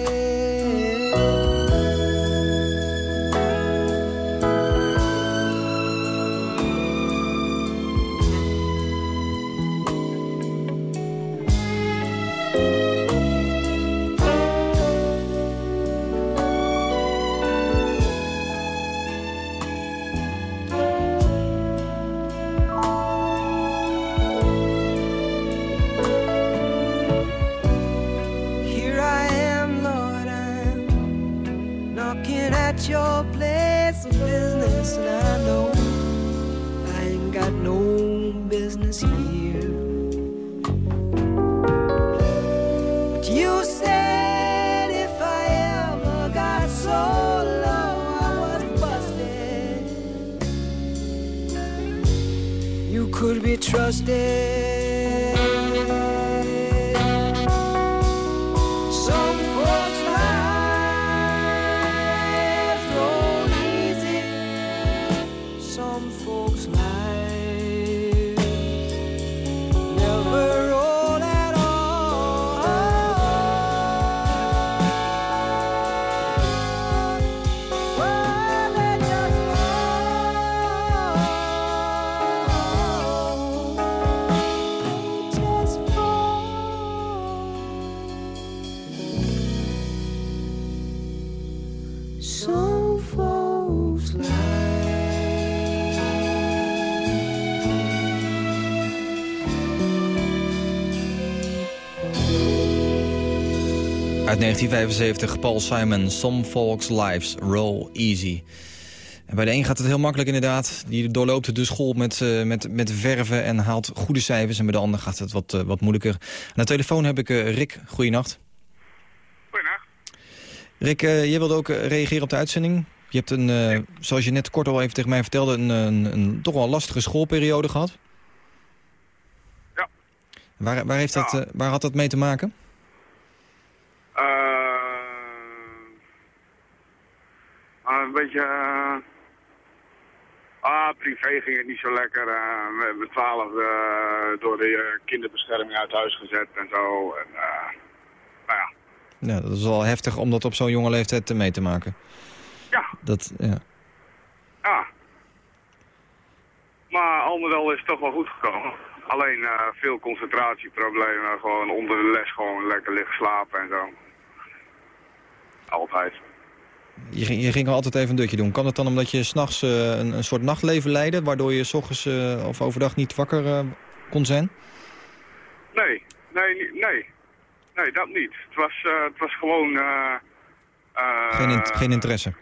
C: Uit 1975, Paul Simon, Some Folks Lives Roll Easy. En bij de een gaat het heel makkelijk inderdaad. Die doorloopt de school met, eh, met, met verven en haalt goede cijfers. En bij de ander gaat het wat, eh, wat moeilijker. Aan de telefoon heb ik eh, Rick. Goeienacht.
M: Goeienacht.
C: Rick, jij wilde ook reageren op de uitzending. Je hebt een, zoals je net kort al even tegen mij vertelde... een, een, een toch wel lastige schoolperiode gehad.
M: Ja.
C: Waar, waar, heeft dat, waar had dat mee te maken?
M: Eh, ah, een beetje... eh, ah, privé ging het niet zo lekker. eh, met met twaalf eh, door de kinderbescherming uit huis gezet en zo. En, nou ja,
C: Ja, dat is wel heftig om dat op zo'n jonge leeftijd mee te maken.
M: Ja.
C: Dat, ja.
M: ja. Maar al met al is het toch wel goed gekomen. Alleen veel concentratieproblemen. Gewoon onder de les gewoon lekker liggen slapen en zo. Altijd.
C: Je, ging- je ging al altijd even een dutje doen. Kan het dan omdat je s'nachts uh, een, een soort nachtleven leidde... waardoor je s ochtends eh, of overdag niet wakker eh, kon zijn?
M: Nee, nee, nee. Nee, dat niet. Het was, het was gewoon...
C: Geen, in- geen interesse?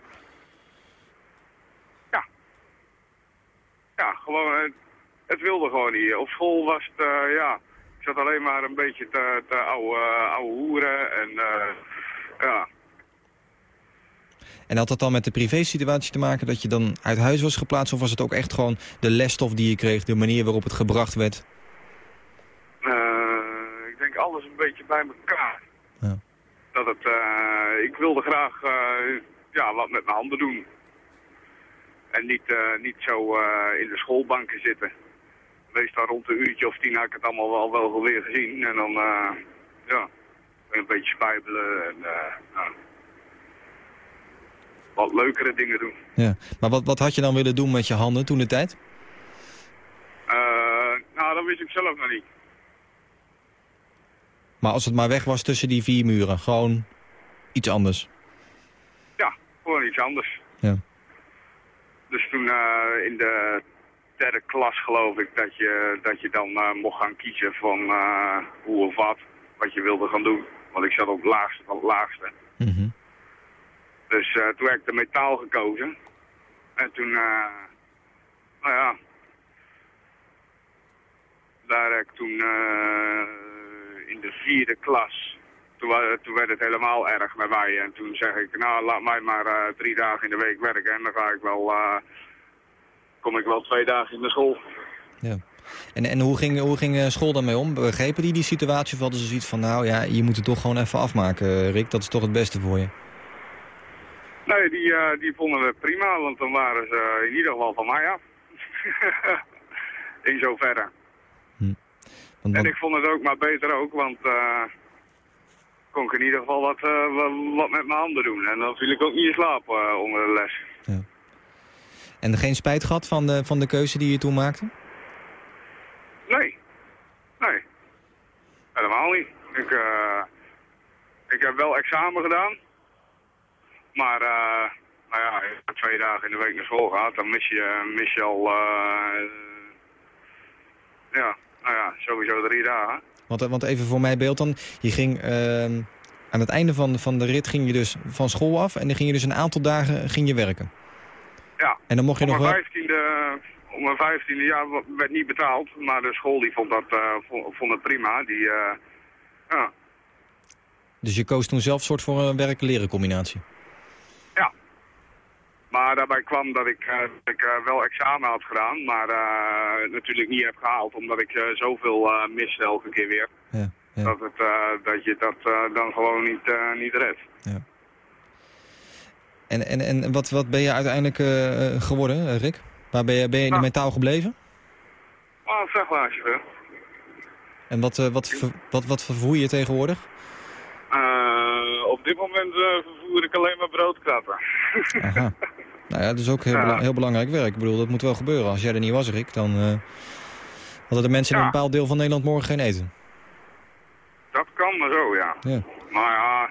M: Ja, gewoon... eh, het wilde gewoon niet. Op school was het, ja... Ik zat alleen maar een beetje te, te ouwe, ouwe hoeren en... ja,
C: En had dat dan met de privésituatie te maken dat je dan uit huis was geplaatst... of was het ook echt gewoon de lesstof die je kreeg, de manier waarop het gebracht werd?
M: Eh, ik denk alles een beetje bij elkaar.
C: Ja.
M: Dat het, eh, ik wilde graag, eh, ja, wat met mijn handen doen. En niet, niet zo in de schoolbanken zitten. Meestal rond een uurtje of tien had ik het allemaal wel, wel weer gezien. En dan, ja, een beetje spijbelen en nou, wat leukere dingen doen.
C: Ja. Maar wat, wat had je dan willen doen met je handen toen de tijd?
M: Eh, nou, dat wist ik zelf nog niet.
C: Maar als het maar weg was tussen die vier muren, gewoon iets anders.
M: Ja, gewoon iets anders.
C: Ja.
M: Dus toen eh, in de derde klas geloof ik dat je, dat je dan eh, mocht gaan kiezen van hoe of wat, wat je wilde gaan doen. Want ik zat op het laagste van het laagste.
C: Mhm.
M: Dus eh, toen heb ik de metaal gekozen. En toen, eh, nou ja, daar heb ik toen eh, in de vierde klas, toen, werd het helemaal erg met mij. En toen zeg ik, nou laat mij maar drie dagen in de week werken en dan ga ik wel, kom ik wel twee dagen in de school.
C: Ja. En, en hoe ging, hoe ging school daarmee om? Begrepen die die situatie of hadden ze zoiets van... nou ja, je moet het toch gewoon even afmaken, Rick. Dat is toch het beste voor je.
M: Nee, die, eh, die vonden het prima, want dan waren ze in ieder geval van mij af. in zoverre.
C: Want,
M: En ik vond het ook maar beter ook, want eh kon ik in ieder geval wat, eh, wat, wat met mijn handen doen. En dan viel ik ook niet in slaap onder de les.
C: en geen spijt gehad van de, van de keuze die je toen maakte?
M: Nee, nee, helemaal niet. Ik, ik heb wel examen gedaan, maar eh, nou ja, als je twee dagen in de week naar school gaat, dan mis je, mis je al, eh, ja, nou ja, sowieso drie dagen.
C: Want, eh, want even voor mij beeld dan. Je ging ehm, aan het einde van, van de rit ging je dus van school af... en dan ging je dus een aantal dagen ging je werken.
M: Ja.
C: En dan mocht je nog
M: mijn
C: wel...
M: vijftiende, op mijn vijftiende jaar werd niet betaald, maar de school die vond, dat, vond, het prima. Die, ja,
C: Dus je koos toen zelf soort voor een werken-leren combinatie.
M: Maar daarbij kwam dat ik, eh, dat ik eh, wel examen had gedaan, maar eh, natuurlijk niet heb gehaald, omdat ik zoveel miste elke keer weer.
C: Ja, ja.
M: Dat, het, dat je dat dan gewoon niet, niet redt.
C: En, en, en wat, wat ben je uiteindelijk geworden, Rick? Waar ben je, ben je in de
M: Nou.
C: metaal gebleven?
M: Maar een vrachtwagenchauffeur.
C: En wat, wat, ver- wat, wat vervoer je tegenwoordig?
M: Op dit moment vervoer ik alleen maar broodkratten.
C: Aha. Nou ja, dat is ook heel, bela- heel belangrijk werk. Ik bedoel, dat moet wel gebeuren. Als jij er niet was, Rick, dan eh, hadden de mensen in een bepaald deel van Nederland morgen geen eten.
M: Dat kan maar zo, ja.
C: Ja,
M: Maar ja,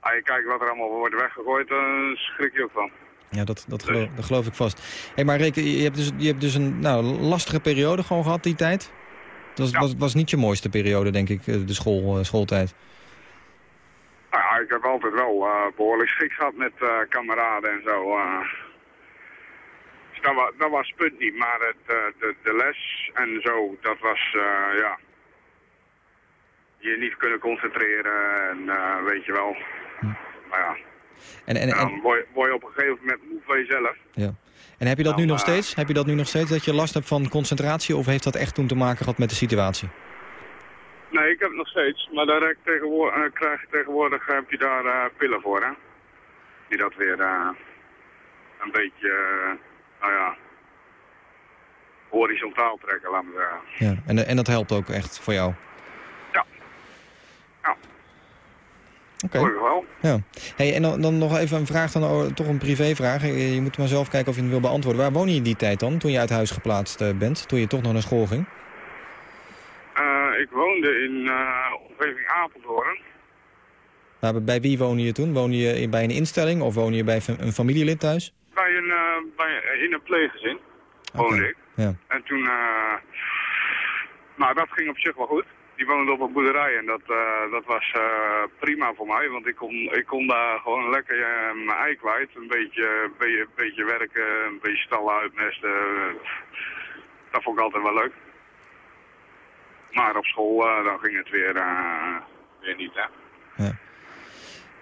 M: als je kijkt wat er allemaal wordt weggegooid, dan schrik je ook van.
C: ja dat, dat, geloof, dat geloof ik vast. Hé, maar Rick, je hebt dus, je hebt dus een nou, lastige periode gewoon gehad die tijd. Dat was, was, was niet je mooiste periode, denk ik, eh, de school, eh, schooltijd.
M: Nou ja, ik heb altijd wel eh, behoorlijk schik gehad met kameraden en zo. Dat, was, dat was het punt niet, maar het, eh, de, de les en zo, dat was, eh, ja... Je niet kunnen concentreren en eh, weet je wel. Maar ja,
C: En, en, en,
M: dan word je, word je op een gegeven moment moe van jezelf.
C: ja. en heb je dat nu nog steeds? Heb je dat nu nog steeds, dat je last hebt van concentratie? Of heeft dat echt toen te maken gehad met de situatie?
M: Nee, ik heb het nog steeds, maar daar ik tegenwoordig, krijg je tegenwoordig heb je daar pillen voor, hè? Die dat weer een beetje, nou ja, horizontaal trekken, laat me zeggen.
C: Ja. En, en dat helpt ook echt voor jou?
M: Ja. Ja.
C: Oké.
M: Wel.
C: Ja. Hey, en dan, dan nog even een vraag, dan, oh, toch een privévraag. Je, moet maar zelf kijken of je het wil beantwoorden. Waar woon je in die tijd dan, toen je uit huis geplaatst eh, bent? Toen je toch nog naar school ging?
M: Eh, ik woonde in eh omgeving Apeldoorn.
C: Maar bij wie woonde je toen? Woonde je bij een instelling of woonde je bij een familielid thuis?
M: Bij een, eh, bij, in een pleeggezin woonde ik.
C: Ja.
M: En toen, eh, nou dat ging op zich wel goed. Die woonde op een boerderij en dat, eh, dat was prima voor mij. Want ik kon, ik kon daar gewoon lekker mijn ei kwijt. Een beetje, beetje, werken, een beetje stallen uitmesten. Dat vond ik altijd wel leuk. Maar op school dan ging het weer, weer niet, hè.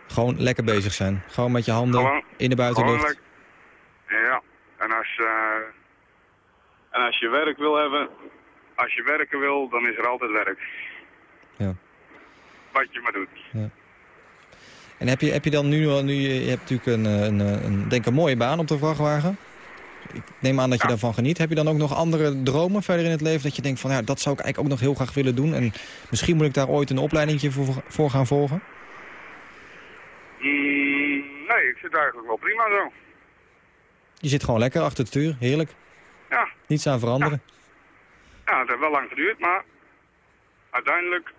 C: Gewoon lekker bezig zijn. Gewoon met je handen
M: Gewoon-
C: in de buitenlucht.
M: Ja, en als, eh, en als je werk wil hebben, als je werken wil, dan is er altijd werk.
C: Ja.
M: Wat je maar doet.
C: En heb je, heb je dan nu, al- nu je hebt natuurlijk een, eh, een, eh, een, denk een mooie baan op de vrachtwagen. Ik neem aan dat je daarvan geniet. Heb je dan ook nog andere dromen verder in het leven? Dat je denkt van ja, dat zou ik eigenlijk ook nog heel graag willen doen. En misschien moet ik daar ooit een opleidingje voor, voor gaan volgen.
M: Mm, nee, ik zit eigenlijk wel prima zo.
C: Je zit gewoon lekker achter het stuur. Heerlijk.
M: Ja,
C: Niets aan veranderen.
M: ja, het heeft wel lang geduurd, maar uiteindelijk,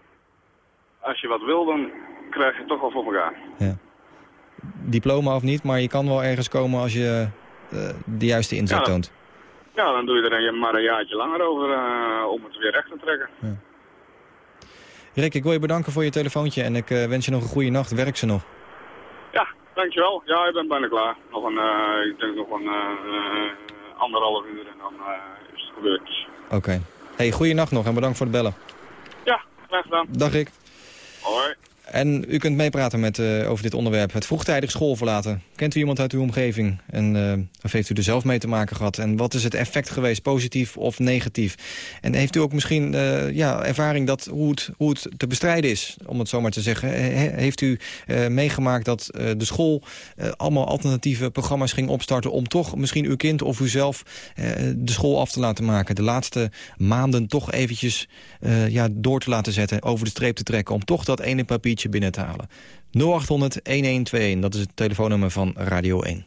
M: als je wat wil, dan krijg je het toch wel voor elkaar.
C: Diploma of niet, maar je kan wel ergens komen als je eh, de juiste inzet
M: Ja.
C: toont.
M: Ja, dan doe je er een- maar een jaartje langer over eh, om het weer recht te trekken.
C: Rick, ik wil je bedanken voor je telefoontje en ik eh, wens je nog een goede nacht. Werk ze nog.
M: Dankjewel. Ja, ik ben bijna klaar. Nog een, eh, ik denk nog een eh, anderhalf uur en dan eh, is het gebeurd.
C: Oké. Hey, goede nacht nog en bedankt voor het bellen.
M: Ja, graag gedaan.
C: Dag Rick.
M: Hoi.
C: En u kunt meepraten met, eh, over dit onderwerp. Het vroegtijdig school verlaten. Kent u iemand uit uw omgeving? En eh, of heeft u er zelf mee te maken gehad? En wat is het effect geweest, positief of negatief? En heeft u ook misschien eh, ja, ervaring dat hoe, het, hoe het te bestrijden is, om het zo maar te zeggen? He- heeft u meegemaakt dat de school allemaal alternatieve programma's ging opstarten... om toch misschien uw kind of uzelf de school af te laten maken? De laatste maanden toch eventjes ja, door te laten zetten, over de streep te trekken... om toch dat ene papiertje binnen te halen. 0800-1121, dat is het telefoonnummer van Radio 1.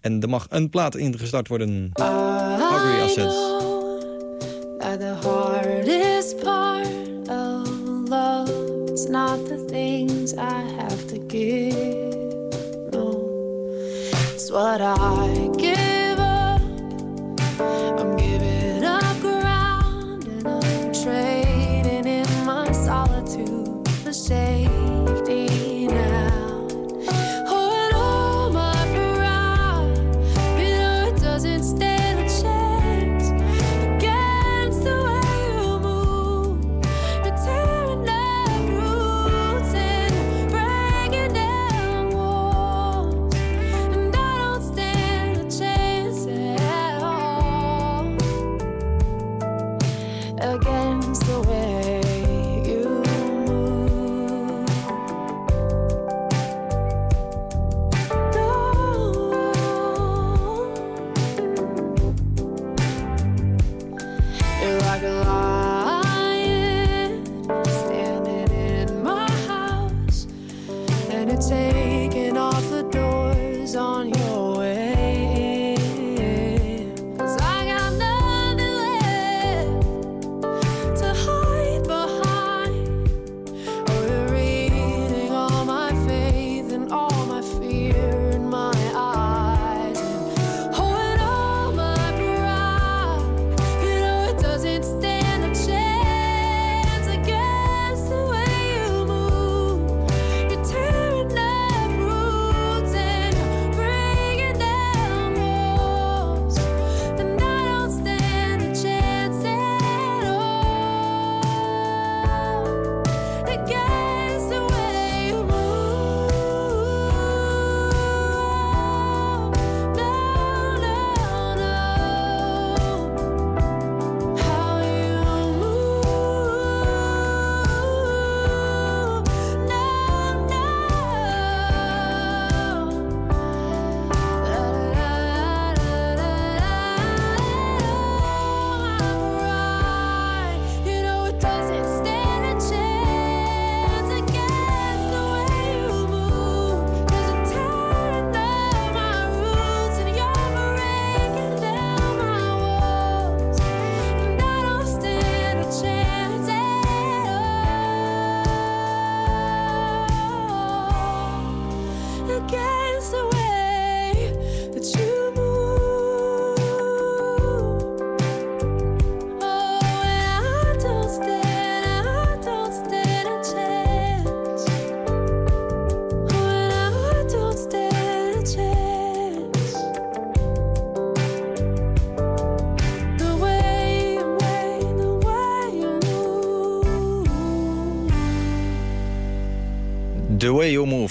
C: En er mag een plaat ingestart worden. Hungry Assets.
N: the hardest part of love is not the things I have to give. No, it's what I rock and
C: roll.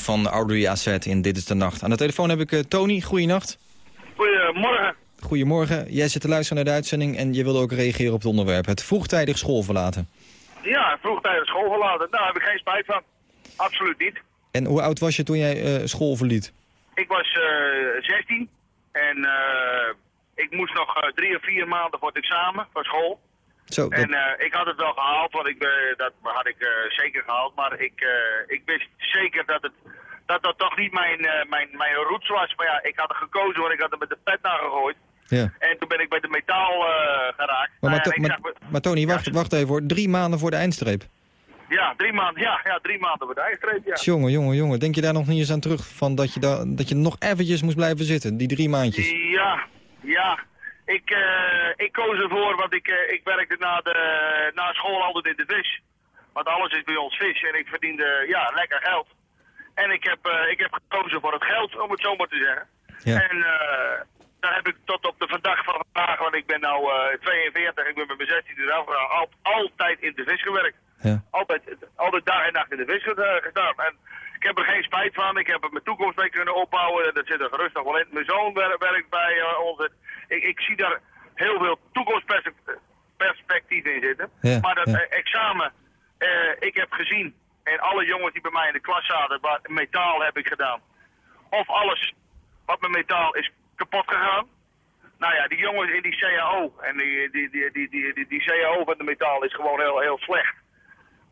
C: Van Audrey Asset in Dit is de Nacht. Aan de telefoon heb ik eh, Tony. Goeienacht.
M: Goedemorgen.
C: Goedemorgen. Jij zit te luisteren naar de uitzending en je wilde ook reageren op het onderwerp. Het vroegtijdig school verlaten.
M: Ja, vroegtijdig school verlaten. Daar heb ik geen spijt van.
O: absoluut niet.
C: En hoe oud was je toen jij eh, school verliet?
O: Ik was eh 16 en eh, ik moest nog drie of vier maanden voor het examen van school.
C: Zo, dat-
O: En eh, ik had het wel gehaald, want ik, eh, dat had ik eh, zeker gehaald. Maar ik, ik wist zeker dat het, dat, dat toch niet mijn, mijn, mijn roots was. Maar ja, ik had er gekozen, want ik had er met de pet naar gegooid.
C: ja.
O: En toen ben ik bij de metaal geraakt.
C: Maar,
O: Nou
C: maar, To- Tony, wacht, wacht even hoor. Drie maanden voor de eindstreep.
O: ja, drie maanden, ja, ja, drie maanden voor de eindstreep, ja.
C: Jongen, jongen, jongen. Denk je daar nog niet eens aan terug? Van dat, je da dat je nog eventjes moest blijven zitten, die drie maandjes.
O: Ja, ja. Ik, eh, ik koos ervoor, want ik, eh, ik werkte na, de, na school altijd in de vis. Want alles is bij ons vis en ik verdiende ja, lekker geld. En ik heb, eh, ik heb gekozen voor het geld, om het zo maar te zeggen.
C: Ja.
O: En eh, daar heb ik tot op de vandaag van vandaag, want ik ben nu 42, ik ben met mijn 16 eraf gegaan, al, altijd in de vis gewerkt.
C: Ja.
O: Altijd, altijd dag en nacht in de vis ge- gestaan. En ik heb er geen spijt van. Ik heb er mijn toekomst mee kunnen opbouwen. Dat zit er gerust nog wel in. Mijn zoon wer- werkt bij eh, ons. Ik, ik zie daar heel veel toekomstperspectief in zitten.
C: Ja,
O: maar dat
C: ja.
O: eh, examen, eh, ik heb gezien, en alle jongens die bij mij in de klas zaten, waar metaal heb ik gedaan. Of alles wat met metaal is kapot gegaan. Nou ja, die jongens in die CAO, en die, die, die, die, die, die, die CAO van de metaal is gewoon heel, heel slecht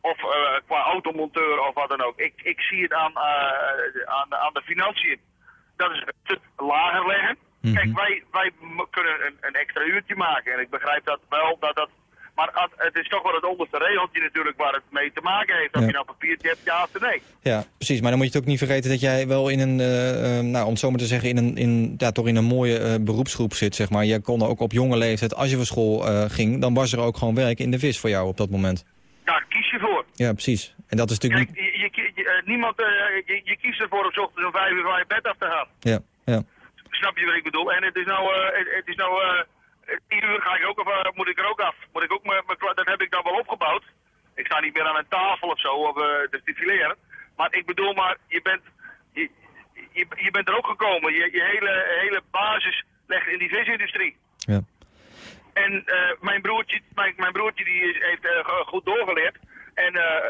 O: of eh, qua automonteur of wat dan ook. Ik, ik zie het aan, eh, aan, aan de financiën. Dat is stuk lager leggen.
C: Mhm.
O: Kijk, wij, wij kunnen een, een extra uurtje maken. En ik begrijp dat wel. Dat dat, maar het- is toch wel het onderste regeltje natuurlijk waar het mee te maken heeft. Of
C: Ja.
O: je nou papiertje hebt, ja of nee.
C: Ja, precies. Maar dan moet je het ook niet vergeten dat jij wel in een, eh, eh, nou, om het zo maar te zeggen, in een, in, ja, toch in een mooie beroepsgroep zit, zeg maar. Jij kon ook op jonge leeftijd, als je van school ging, dan was er ook gewoon werk in de vis voor jou op dat moment.
O: Daar kies je voor.
C: Ja, precies. En dat is natuurlijk
O: Kijk,
C: niet...
O: je, je, eh, niemand, eh, je, je kiest ervoor om ochtends om vijf uur van je bed af te gaan.
C: Ja, ja.
O: Snap je wat ik bedoel? En het is nou, eh, het, het is nou, tien uur ga ik ook, of, eh, moet ik er ook af. Moet ik ook mijn, dat heb ik dan wel opgebouwd. Ik sta niet meer aan een tafel of zo, of te. Maar ik bedoel maar, je bent, je, je, je bent er ook gekomen. Je, je hele, hele basis ligt in die visindustrie.
C: Ja.
O: En eh, mijn broertje, mijn, mijn broertje die is, heeft eh, go- goed doorgeleerd. En eh,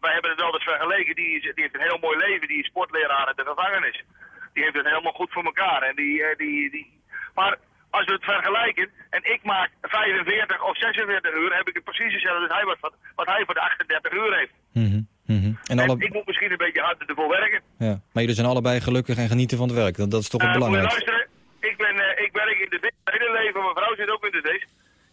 O: wij hebben het wel eens vergeleken. Die, is, die heeft een heel mooi leven. Die is sportleraar in de gevangenis. Die heeft het helemaal goed voor elkaar. En die, die, die... Maar als we het vergelijken en ik maak 45 of 46 uur, heb ik het precies hetzelfde als hij wat, wat, hij voor de 38 uur heeft.
C: Mhm, mhm. En alle...
O: Ik moet misschien een beetje harder ervoor werken.
C: ja. Maar jullie zijn allebei gelukkig en genieten van het werk. Dat, dat is toch het belangrijkste.
O: Ik, ben, eh, ik werk in de vis mijn hele leven, mijn vrouw zit ook in de vis.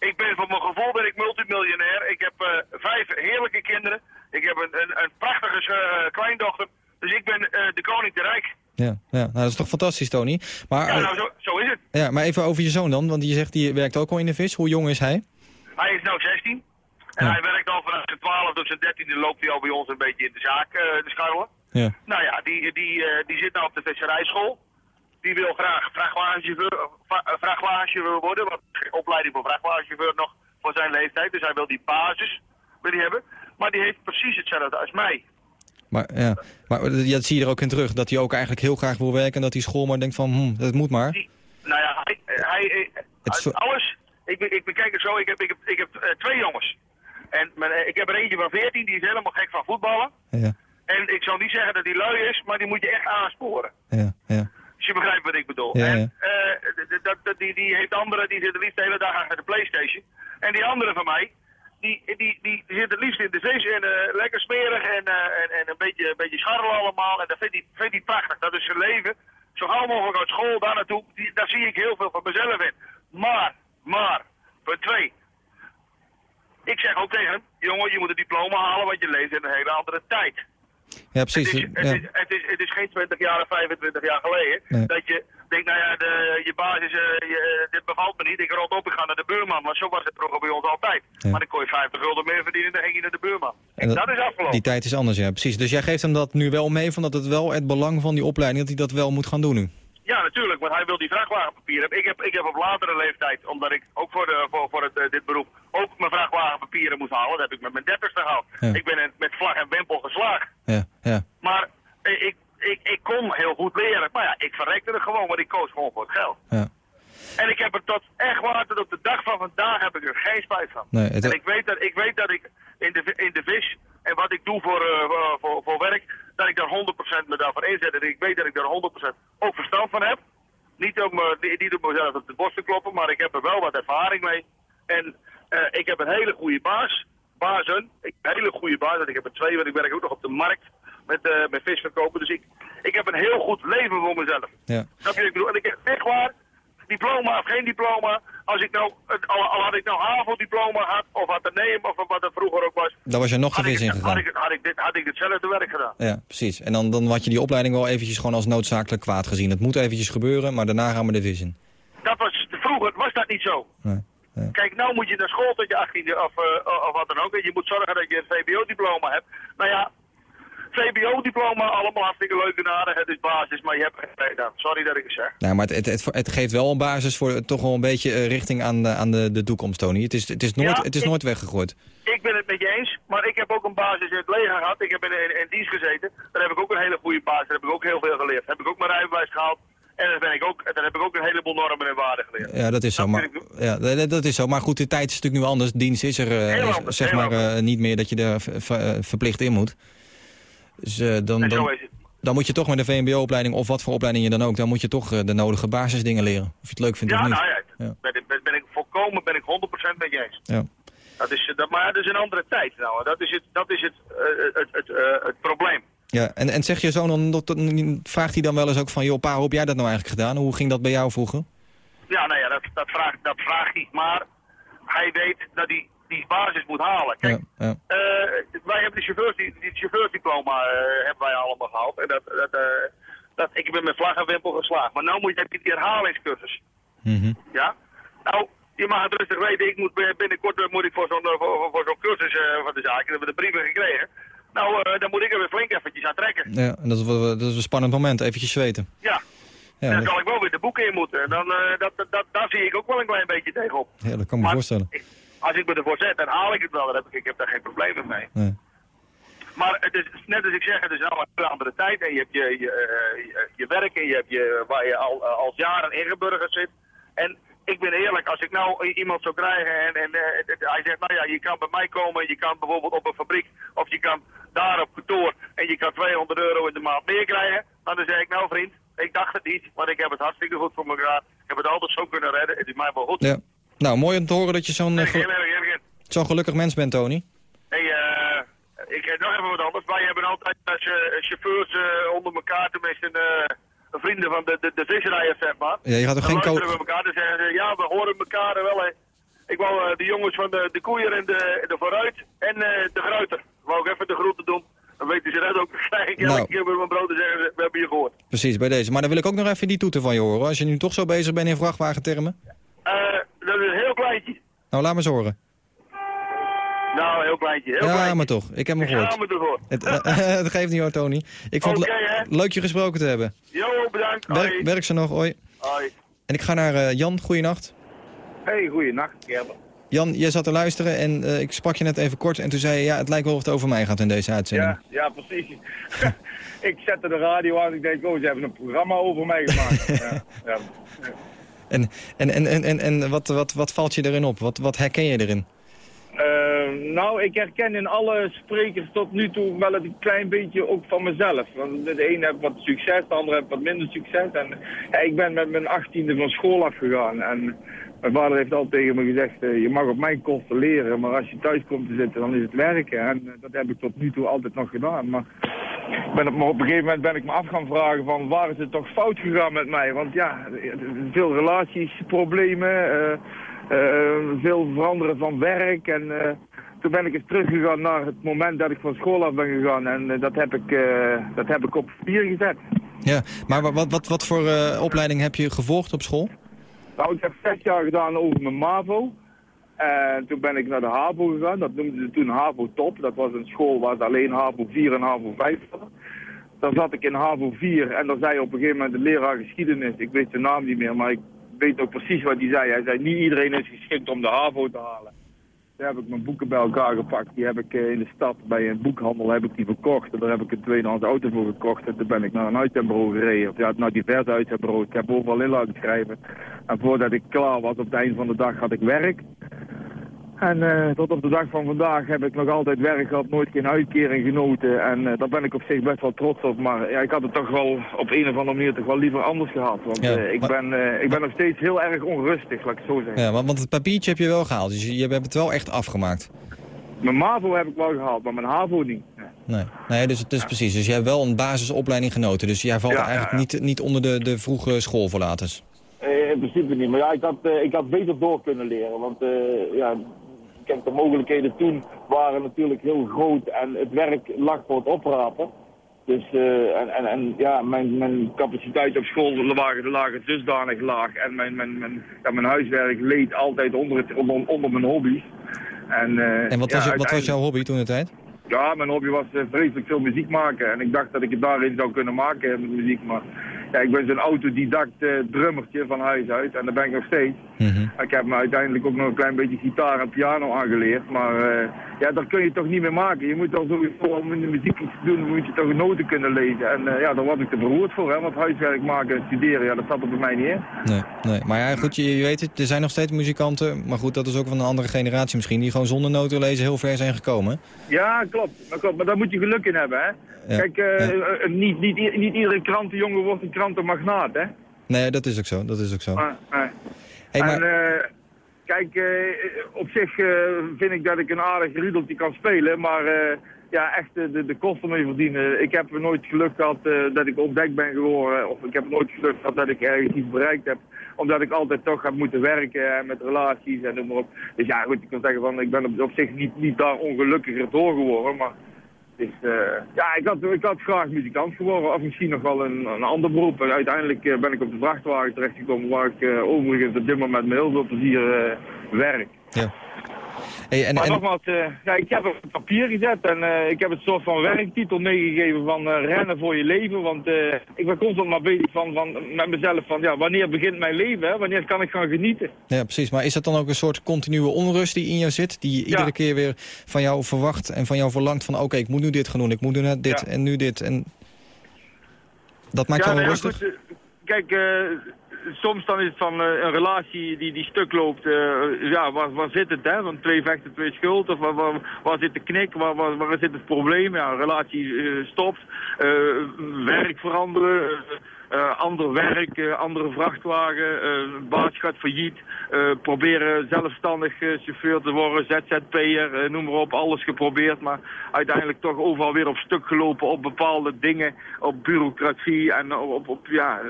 O: Ik ben voor mijn gevoel ben ik multimiljonair. Ik heb eh, vijf heerlijke kinderen. Ik heb een, een, een prachtige eh, kleindochter. Dus ik ben de koning te rijk.
C: Ja, ja. Nou, dat is toch fantastisch, Tony. Maar,
O: Ja, nou, zo, zo is het.
C: ja, maar even over je zoon dan, want je zegt die werkt ook al in de vis. Hoe jong is hij?
O: Hij is nu 16. En
C: Ja.
O: hij werkt al vanaf zijn 12 tot zijn 13 loopt hij al bij ons een beetje in de zaak eh, te scharrelen.
C: Ja.
O: Nou ja, die, die, die zit nou op de visserijschool. Die wil graag vrachtwagenchauffeur, eh, eh, vrachtwagenchauffeur worden. Want opleiding voor vrachtwagenchauffeur nog voor zijn leeftijd. Dus hij wil die basis wil hij hebben. Maar die heeft precies hetzelfde als mij.
C: Maar, ja. maar eh, ja, dat zie je er ook in terug. Dat hij ook eigenlijk heel graag wil werken en dat die school maar denkt van, hm, dat moet maar.
O: Nou ja, hij, hij, eh,
C: is zo-
O: alles. Ik, ik bekijk het zo, ik heb, ik heb, ik heb eh, twee jongens. En mijn, eh, ik heb er eentje van 14, die is helemaal gek van voetballen.
C: Ja,
O: En ik zal niet zeggen dat hij lui is, maar die moet je echt aansporen.
C: ja, ja.
O: Als je begrijpt wat ik bedoel.
C: Ja,
O: en
C: ja.
O: eh, dat, dat- die, die heeft anderen, die zitten liefst de hele dag achter de Playstation. En die andere van mij, die, die, die, die zit het liefst in de vis en eh, lekker smerig en, eh, en, en een beetje, een beetje scharrelen allemaal. En dat vindt hij, vindt hij prachtig. Dat is zijn leven. Zo gauw mogelijk uit school daar naartoe. Die, daar zie ik heel veel van mezelf in. Maar, maar, punt twee. Ik zeg ook tegen hem, jongen, je moet een diploma halen, want je leeft in een hele andere tijd.
C: Ja, precies.
O: Het is, het,
C: Ja.
O: is, het, is, het is geen 20 jaar of 25 jaar geleden
C: Nee.
O: dat je denkt, nou ja, de, je basis, eh, je, dit bevalt me niet, ik rot op, ik ga naar de buurman. Maar zo was het vroeger bij ons altijd.
C: Ja.
O: Maar dan kon je 50 gulden meer verdienen, dan ging je naar de buurman.
C: En
O: dat, is afgelopen.
C: Die tijd is anders, ja, precies. Dus jij geeft hem dat nu wel mee, van dat het wel het belang van die opleiding, dat hij dat wel moet gaan doen nu.
O: Ja, natuurlijk, want hij wil die vrachtwagenpapier hebben. Ik heb, ik heb op latere leeftijd, omdat ik ook voor, de, voor, voor het, eh, dit beroep ook mijn vrachtwagenpapieren moest halen. Dat heb ik met mijn dertigste gehaald.
C: Ja.
O: Ik ben met vlag en wimpel geslaagd.
C: Ja, ja.
O: Maar eh, ik, ik, ik kon heel goed leren. Maar ja, ik verrekte er gewoon, want ik koos gewoon voor het geld.
C: ja.
O: En ik heb er tot echt waar, tot op de dag van vandaag heb ik er geen spijt van.
C: Nee, het-
O: En ik weet dat ik, weet dat ik in, de, in de vis en wat ik doe voor, eh, voor- voor, voor werk, dat ik daar 100% me daarvoor inzet. En ik weet dat ik daar 100% ook verstand van heb. Niet om, me, niet- om mezelf op de borst te kloppen, maar ik heb er wel wat ervaring mee. En eh, ik heb een hele goede baas, bazen. Ik heb een hele goede baas, ik heb er twee, want ik werk ook nog op de markt met, eh met visverkopen. Dus ik, ik heb een heel goed leven voor mezelf.
C: Ja.
O: Snap je wat ik bedoel? En ik heb echt waar, diploma of geen diploma, als ik nou, al, al had ik nou HAVO-diploma had, of had een neem, of wat er vroeger ook was,
C: Daar was je nog de vis in
O: had, ik, had, ik dit, had ik hetzelfde werk gedaan.
C: Ja, precies. En dan, dan had je die opleiding wel eventjes gewoon als noodzakelijk kwaad gezien. Het moet eventjes gebeuren, maar daarna gaan we de vis in.
O: Dat was, vroeger was dat niet zo.
C: Nee.
O: Kijk, nou moet je naar school tot je 18e of, eh, of wat dan ook. En je moet zorgen dat je een VBO-diploma hebt. Nou ja, VBO-diploma, allemaal hartstikke leuk en aardig. Het is basis, maar je hebt geen gedaan. Sorry dat ik het zeg.
C: Nou, maar het, het, het geeft wel een basis voor toch wel een beetje eh, richting aan, de- aan de, de toekomst, Tony. Het is, het is nooit,
O: Ja,
C: het is
O: ik-
C: nooit weggegooid.
O: Ik ben het met je eens, maar ik heb ook een basis in het leger gehad. Ik heb in, in, in dienst gezeten. Daar heb ik ook een hele goede basis. Daar heb ik ook heel veel geleerd. Daar heb ik ook mijn rijbewijs gehaald. En daar, ben ik ook, daar heb ik ook een heleboel normen en waarden geleerd.
C: Ja, dat is zo. Maar, ja, dat, dat is zo. maar goed, de tijd is natuurlijk nu anders. Dienst is er eh,
O: anders,
C: zeg maar eh, niet meer dat je er ver- ver- verplicht in moet. Dus eh, dan, dan, moet je toch met de VMBO-opleiding of wat voor opleiding je dan ook... dan moet je toch eh, de nodige basisdingen leren. Of je het leuk vindt
O: Ja,
C: of niet.
O: nou ja,
C: Ja.
O: Ben, ben, ben ik volkomen ben ik 100% met je eens.
C: Ja.
O: Dat is, dat, maar dat is een andere tijd nou. Dat is het, dat is het, eh, het, het, eh, het probleem.
C: Ja, en, en zeg je zo dan, vraagt hij dan wel eens ook van... joh, pa, hoe heb jij dat nou eigenlijk gedaan? Hoe ging dat bij jou vroeger?
O: Ja, nou ja, dat, dat, vraagt, dat vraagt hij. Maar hij weet dat hij die basis moet halen. Kijk,
C: Ja, ja.
O: eh, wij hebben de chauffeurs, die, die chauffeursdiploma eh, hebben wij allemaal gehaald. En dat, dat, eh, dat, ik ben met vlag en wimpel geslaagd. Maar nu moet je heb je die herhalingscursus.
C: Mhm.
O: Ja? Nou, je mag het rustig weten. Ik moet bin- binnenkort moet ik voor zo'n voor, voor- voor zo'n cursus van de zaak. En we de brieven gekregen. Nou, dan moet ik er weer flink eventjes aan trekken.
C: Ja, en dat is, dat een spannend moment. Eventjes zweten.
O: Ja.
C: Ja,
O: dan
C: dat,
O: zal ik wel weer de boeken in moeten. En dan, dat, dat, dat, daar zie ik ook wel een klein beetje tegenop.
C: ja, dat kan ik me voorstellen.
O: Als ik me ervoor zet, dan haal ik het wel. Dan heb ik, ik heb daar geen problemen mee.
C: Nee.
O: Maar het is net als ik zeg, het is nou een andere tijd. En je hebt je, je, eh, je, je werk en je hebt je, waar je al, eh, al jaren ingeburgerd zit. En ik ben eerlijk, als ik nou iemand zou krijgen en, en eh, hij zegt, nou ja, je kan bij mij komen, je kan bijvoorbeeld op een fabriek, of je kan daar op kantoor en je kan 200 euro in de maand meer krijgen. Dan zeg ik, nou vriend, ik dacht het niet, maar ik heb het hartstikke goed voor elkaar. Ik heb het altijd zo kunnen redden, het is mij wel goed.
C: Ja. Nou, mooi om te horen dat je zo'n eh, gelu- zo'n gelukkig mens bent, Tony.
O: Hey, eh, ik heb nog even wat anders. Wij hebben altijd als eh, chauffeurs eh, onder elkaar, tenminste eh, vrienden van de, de, de zeg maar.
C: Ja, je gaat
O: Dan
C: geen ko-
O: luisteren we elkaar, dan zeggen ze, ja, we horen elkaar wel. Hè. Ik wou eh, de jongens van de, de koeier en de, de vooruit en eh, de gruiter. Wou ik even de groeten doen. Dan weten ze dat ook. Dan krijg ik elke
C: Nou.
O: keer met mijn brood en zeggen ze, we hebben je gehoord.
C: Precies, bij deze. Maar dan wil ik ook nog even die toeter van je horen. Als je nu toch zo bezig bent in vrachtwagentermen.
O: Eh, dat is een heel kleintje.
C: Nou, laat me eens horen.
O: Nou, heel kleintje. Heel
C: ja,
O: kleintje.
C: maar toch. Ik heb hem gehoord.
O: me ervoor.
C: Het, eh, het geeft niet hoor, Tony. Ik vond het leuk je gesproken te hebben.
O: Jo, bedankt.
C: Werk, ze nog, hoi.
O: Hoi.
C: En ik ga naar eh, Jan, goeienacht.
P: Hey, goeienacht, Gerber.
C: Jan, jij zat te luisteren en eh, ik sprak je net even kort en toen zei je... ja, het lijkt wel of het over mij gaat in deze uitzending.
P: Ja, ja, precies. ik zette de radio aan en ik denk, oh, ze hebben een programma over mij gemaakt. ja, ja.
C: En, en, en, en, en, en wat, wat, wat valt je erin op? Wat, wat herken je erin?
P: Eh, nou, ik herken in alle sprekers tot nu toe wel een klein beetje ook van mezelf. Want de ene heeft wat succes, de andere heeft wat minder succes. En ik ben met mijn achttiende van school afgegaan. En mijn vader heeft altijd tegen me gezegd, eh, je mag op mijn kosten leren, maar als je thuis komt te zitten, dan is het werken. En eh, dat heb ik tot nu toe altijd nog gedaan. Maar, ben op, een gegeven moment ben ik me af gaan vragen van waar is het toch fout gegaan met mij? Want ja, veel relaties, problemen, eh, eh, veel veranderen van werk. En eh, toen ben ik eens teruggegaan naar het moment dat ik van school af ben gegaan. En dat, heb ik, dat heb ik op papier gezet.
C: Ja, maar wa- wat, wat, wat voor opleiding heb je gevolgd op school?
P: Nou, ik heb zes jaar gedaan over mijn MAVO. En toen ben ik naar de HAVO gegaan. Dat noemden ze toen HAVO Top. Dat was een school waar ze alleen HAVO 4 en HAVO 5 hadden. Dan zat ik in HAVO 4 en dan zei op een gegeven moment de leraar geschiedenis. Ik weet zijn naam niet meer, maar ik weet ook precies wat hij zei. Hij zei, niet iedereen is geschikt om de HAVO te halen. Toen heb ik mijn boeken bij elkaar gepakt. Die heb ik eh, in de stad bij een boekhandel heb ik die verkocht. En daar heb ik een tweedehands auto voor gekocht. En toen ben ik naar een uitzendbureau gereden. Of ja, naar diverse uitzendbureaus. Ik heb overal in laten schrijven. En voordat ik klaar was op het einde van de dag had ik werk. En eh, tot op de dag van vandaag heb ik nog altijd werk gehad, nooit geen uitkering genoten. En eh, daar ben ik op zich best wel trots op. Maar ja, ik had het toch wel op een of andere manier toch wel liever anders gehad. Want
C: Ja,
P: eh, ik,
C: maar-
P: ben, ik ben nog steeds heel erg onrustig, laat ik het zo zeggen.
C: Ja, want, want het papiertje heb je wel gehaald, dus je, je hebt het wel echt afgemaakt.
P: Mijn MAVO heb ik wel gehaald, maar mijn HAVO niet.
C: Nee, nee dus, dus precies. Dus jij hebt wel een basisopleiding genoten. Dus jij valt
P: Ja,
C: eigenlijk Niet, niet onder de, de vroege schoolverlaters.
Q: In principe niet, maar ja, ik had, ik had beter door kunnen leren. Want ja, kijk, de mogelijkheden toen waren natuurlijk heel groot en het werk lag voor het oprapen. Dus, eh, en, en, en ja, mijn, mijn capaciteit op school lagen, lagen dusdanig laag. En mijn, mijn, mijn, ja, mijn huiswerk leed altijd onder, het, onder, onder mijn hobby's. En, eh,
C: En wat
P: ja,
C: was, je- wat was jouw hobby toen de tijd?
P: ja, mijn hobby was eh, vreselijk veel muziek maken. En ik dacht dat ik het daarin zou kunnen maken met muziek. Maar ja, ik ben zo'n autodidact eh, drummertje van huis uit. En daar ben ik nog steeds. Ik heb me uiteindelijk ook nog een klein beetje gitaar en piano aangeleerd. Maar eh, ja, dat kun je toch niet meer maken. Je moet al sowieso om in de muziek iets te doen, moet je toch noten kunnen lezen. En eh, ja, daar was ik te beroerd voor. Hè? Want huiswerk maken en studeren, ja, dat zat er bij mij niet in.
C: Nee, nee. Maar ja, goed, je, je weet het, er zijn nog steeds muzikanten. Maar goed, dat is ook van een andere generatie misschien. Die gewoon zonder noten lezen heel ver zijn gekomen.
P: Ja, klopt. Maar, klopt. maar daar moet je geluk in hebben, hè.
C: Ja.
P: Kijk, niet, niet, niet iedere krantenjongen wordt een krantenmagnaat, hè.
C: Nee, dat is ook zo. Dat is ook zo. Hey, maar-
P: En eh, kijk, eh, op zich eh, vind ik dat ik een aardig riedeltje kan spelen, maar ja, echt de, de kosten mee verdienen. Ik heb nooit geluk gehad eh, dat ik ontdekt ben geworden, of ik heb nooit geluk gehad dat ik ergens iets bereikt heb, omdat ik altijd toch heb moeten werken en met relaties en noem maar op. Dus ja, goed, ik kan zeggen van, ik ben op, op zich niet, niet daar ongelukkiger door geworden, maar... Dus, ja, ik had, ik had graag muzikant geworden, of misschien nog wel een, een ander beroep. En uiteindelijk eh, ben ik op de vrachtwagen terechtgekomen, waar ik eh, overigens op dit moment met heel veel plezier werk.
C: Ja. Hey, en,
P: maar
C: en,
P: nogmaals, eh, ja, ik heb het op papier gezet en eh, ik heb het soort van werktitel meegegeven van eh, rennen voor je leven. Want ik ben constant maar bezig van, van, met mezelf van, ja, wanneer begint mijn leven? Hè? Wanneer kan ik gaan genieten?
C: ja, precies. Maar is dat dan ook een soort continue onrust die in jou zit? Die je iedere keer weer van jou verwacht en van jou verlangt van... oké, ik moet nu dit gaan doen, ik moet nu dit
P: Ja.
C: en nu dit. En dat maakt jou
P: nou ja,
C: onrustig?
P: goed, kijk, soms dan is het van eh, een relatie die, die stuk loopt. eh, ja, waar, waar zit het, hè? Want twee vechten, twee schuld. Of waar, waar, zit de knik? Waar, waar, waar zit het probleem? Ja, relatie eh, stopt. werk veranderen. ander werk, andere vrachtwagen, eh baas gaat failliet, proberen zelfstandig chauffeur te worden, ZZP'er, noem maar op, alles geprobeerd, maar uiteindelijk toch overal weer op stuk gelopen op bepaalde dingen, op bureaucratie en op, op ja...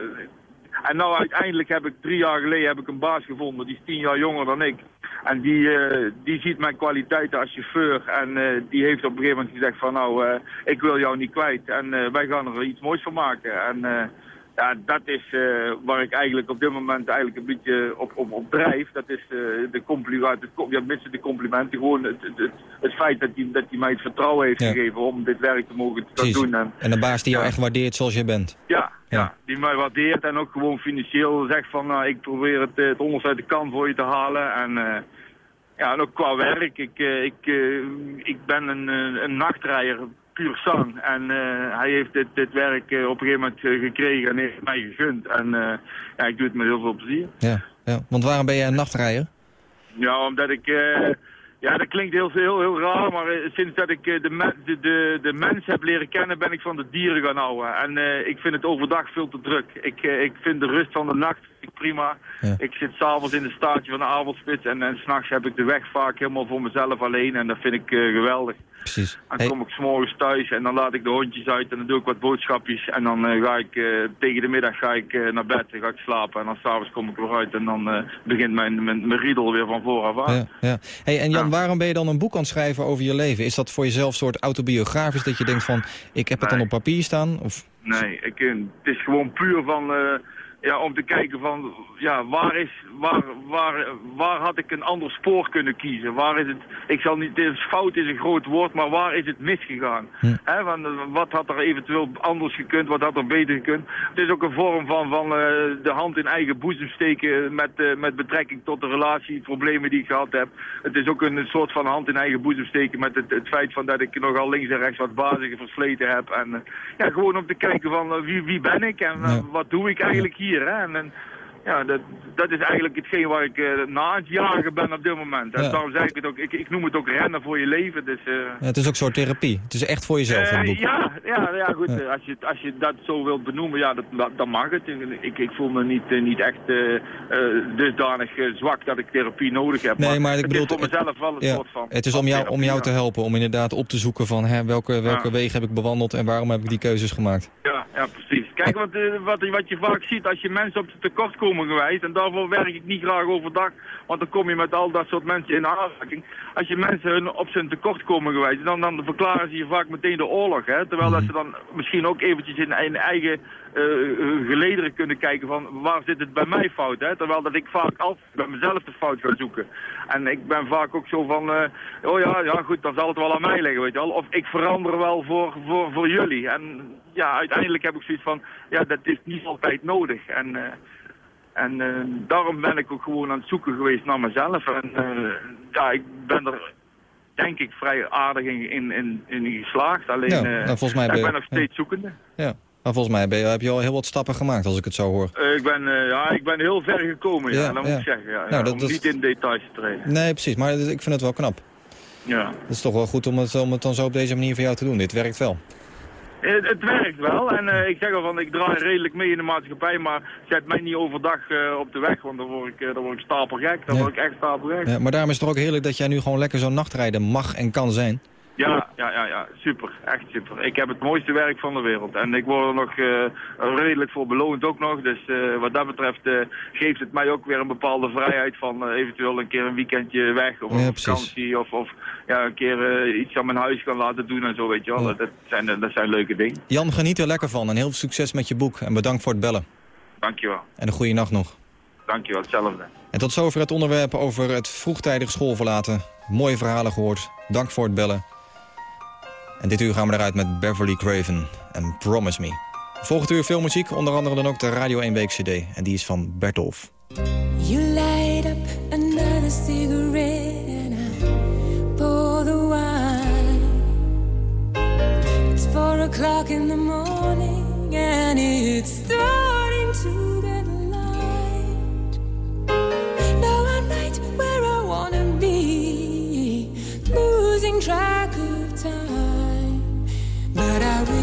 P: en nou uiteindelijk heb ik drie jaar geleden heb ik een baas gevonden, die is tien jaar jonger dan ik. En die, eh, die ziet mijn kwaliteiten als chauffeur en eh, die heeft op een gegeven moment gezegd van nou, eh, ik wil jou niet kwijt en wij gaan er iets moois van maken. En ja, dat is eh, waar ik eigenlijk op dit moment eigenlijk een beetje op, op, op drijf. Dat is eh, de complimenten, ja, de complimenten. Gewoon het, het, feit dat hij dat hij mij het vertrouwen heeft
C: Ja.
P: gegeven om dit werk te mogen gaan doen. En,
C: En een baas die jou echt waardeert zoals je bent.
P: ja, ja, die mij waardeert en ook gewoon financieel zegt van nou, ik probeer het, eh, het onderste uit de kan voor je te halen. En ja, en ook qua werk. Ik, ik, ik ben een, een nachtrijder, puur zang. En eh, hij heeft dit, dit werk eh, op een gegeven moment eh, gekregen en heeft mij gegund. En ja, ik doe het met heel veel plezier.
C: Ja, ja. Want waarom ben jij een nachtrijder?
P: Ja, omdat ik... ja, dat klinkt heel, heel, heel raar, maar sinds dat ik de, me- de, de, de mens heb leren kennen, ben ik van de dieren gaan houden. En ik vind het overdag veel te druk. Ik, ik vind de rust van de nacht ik prima. Ik zit s'avonds in de staartje van de avondspits en, en s'nachts heb ik de weg vaak helemaal voor mezelf alleen. En dat vind ik eh, geweldig.
C: Precies.
P: Dan kom ik s'morgens thuis en dan laat ik de hondjes uit en dan doe ik wat boodschapjes. En dan eh, ga ik eh, tegen de middag ga ik, naar bed en ga ik slapen. En dan s'avonds kom ik weer uit en dan begint mijn, mijn, mijn riedel weer van vooraf aan.
C: Ja, ja. Hey, en Jan, waarom ben je dan een boek aan het schrijven over je leven? Is dat voor jezelf een soort autobiografisch dat je denkt van... ik heb het dan op papier staan? Of...
P: Nee, ik, het is gewoon puur van, ja, om te kijken van, ja, waar is, waar, waar, waar had ik een ander spoor kunnen kiezen? Waar is het, ik zal niet, het is, fout is een groot woord, maar waar is het misgegaan? Hè, want, eh, wat had er eventueel anders gekund, wat had er beter gekund? Het is ook een vorm van, van eh, de hand in eigen boezem steken met, eh, met betrekking tot de relatieproblemen die ik gehad heb. Het is ook een soort van hand in eigen boezem steken met het, het feit van dat ik nogal links en rechts wat bazigen versleten heb. En ja, gewoon om te kijken van wie, wie ben ik en wat doe ik eigenlijk hier. Hè? En, ja, dat, dat is eigenlijk hetgeen waar ik eh, na aan het jagen ben op dit moment. En
C: Ja.
P: daarom zeg ik het ook, ik, ik noem het ook rennen voor je leven. Dus, eh,
C: Ja, het is ook een soort therapie. Het is echt voor jezelf,
P: eh,
C: boek.
P: ja, ja, ja, goed.
C: Ja.
P: Als, je, als je dat zo wilt benoemen, ja, dat, dat- dan mag het. Ik, ik voel me niet, niet echt dusdanig zwak dat ik therapie nodig heb.
C: Nee, maar ik
P: het
C: bedoel...
P: is voor mezelf wel een soort van...
C: het is om jou, om jou te helpen, om inderdaad op te zoeken van hè, welke, welke wegen heb ik bewandeld en waarom heb ik die keuzes gemaakt.
P: Ja, ja, precies. Kijk, wat, eh, wat, wat je vaak ziet als je mensen op de tekortkomingen wijst, en daarvoor werk ik niet graag overdag, want dan kom je met al dat soort mensen in aanraking. Als je mensen hun op zijn tekortkomingen wijst, dan, dan verklaren ze je vaak meteen de oorlog. Hè? Terwijl dat ze dan misschien ook eventjes in, in eigen eh, gelederen kunnen kijken van waar zit het bij mij fout. Hè? Terwijl dat ik vaak altijd bij mezelf de fout ga zoeken. En ik ben vaak ook zo van, eh, oh ja, ja goed, dan zal het wel aan mij liggen, weet je wel. Of ik verander wel voor, voor, voor jullie. En ja, uiteindelijk heb ik zoiets van, ja, dat is niet altijd nodig. En, en daarom ben ik ook gewoon aan het zoeken geweest naar mezelf. En ja, ik ben er denk ik vrij aardig in, in, in, in geslaagd. Alleen,
C: Ja, nou, volgens mij
P: ja,
C: ben
P: ik ben nog steeds zoekende.
C: Ja. Maar volgens mij ben je, heb je al heel wat stappen gemaakt, als ik het zo hoor.
P: Eh, ik, ben, eh, ja, ik ben heel ver gekomen, ja,
C: Ja,
P: dat moet ik zeggen. Ja,
C: Nou, dat-
P: om
C: dat-
P: niet in details te treden.
C: Nee, precies. Maar ik vind het wel knap.
P: Ja.
C: Het is toch wel goed om het, om het dan zo op deze manier voor jou te doen. Dit werkt wel.
P: Het, het werkt wel en eh, ik zeg al van ik draai redelijk mee in de maatschappij, maar zet mij niet overdag eh, op de weg, want dan word ik, eh, dan word ik stapelgek. Dan word ik echt stapelgek.
C: Ja, maar daarom is het toch ook heerlijk dat jij nu gewoon lekker zo'n nachtrijden mag en kan zijn.
P: Ja, ja, ja, ja, super. Echt super. Ik heb het mooiste werk van de wereld. En ik word er nog eh, redelijk voor beloond ook nog. Dus eh, wat dat betreft eh, geeft het mij ook weer een bepaalde vrijheid van eventueel een keer een weekendje weg of
C: Ja,
P: een
C: precies.
P: vakantie. Of, of ja, een keer iets aan mijn huis kan laten doen en zo, weet je wel.
C: Ja.
P: Dat zijn, dat zijn leuke dingen.
C: Jan, geniet er lekker van en heel veel succes met je boek. En bedankt voor het bellen.
P: Dankjewel.
C: En een goede nacht nog.
P: Dankjewel, hetzelfde.
C: En tot zover het onderwerp over het vroegtijdig schoolverlaten. Mooie verhalen gehoord. Dank voor het bellen. En dit uur gaan we eruit met Beverly Craven en Promise Me. Volgend uur veel muziek, onder andere dan ook de Radio 1 Week CD. En die is van Bertolf.
R: You light up another cigarette and I pour the wine. It's four o'clock in the morning and it's starting to get light. Now I'm right where I wanna be, losing track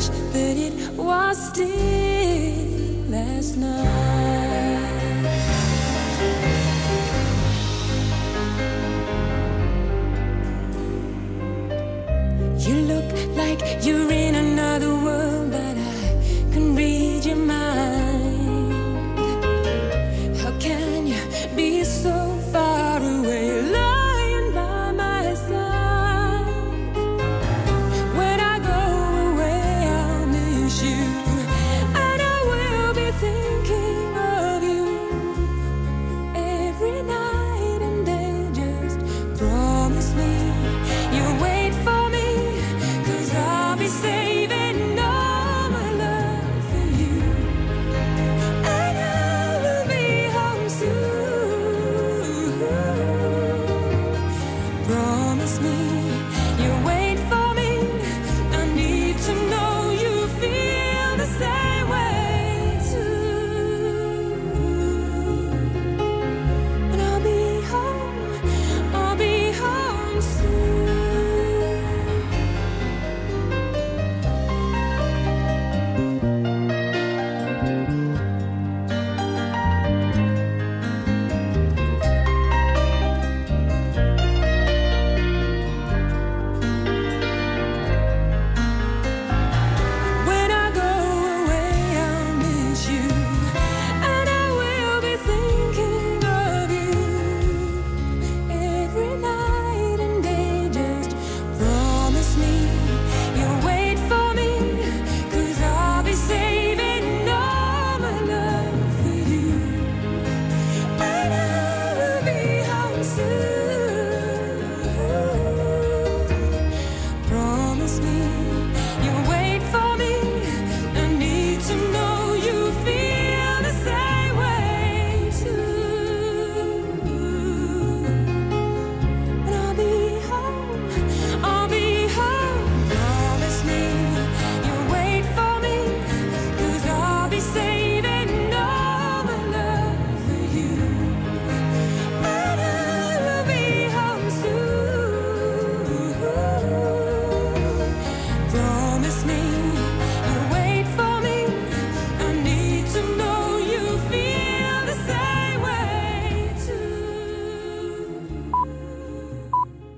R: but it was still last night. You look like you're in another world.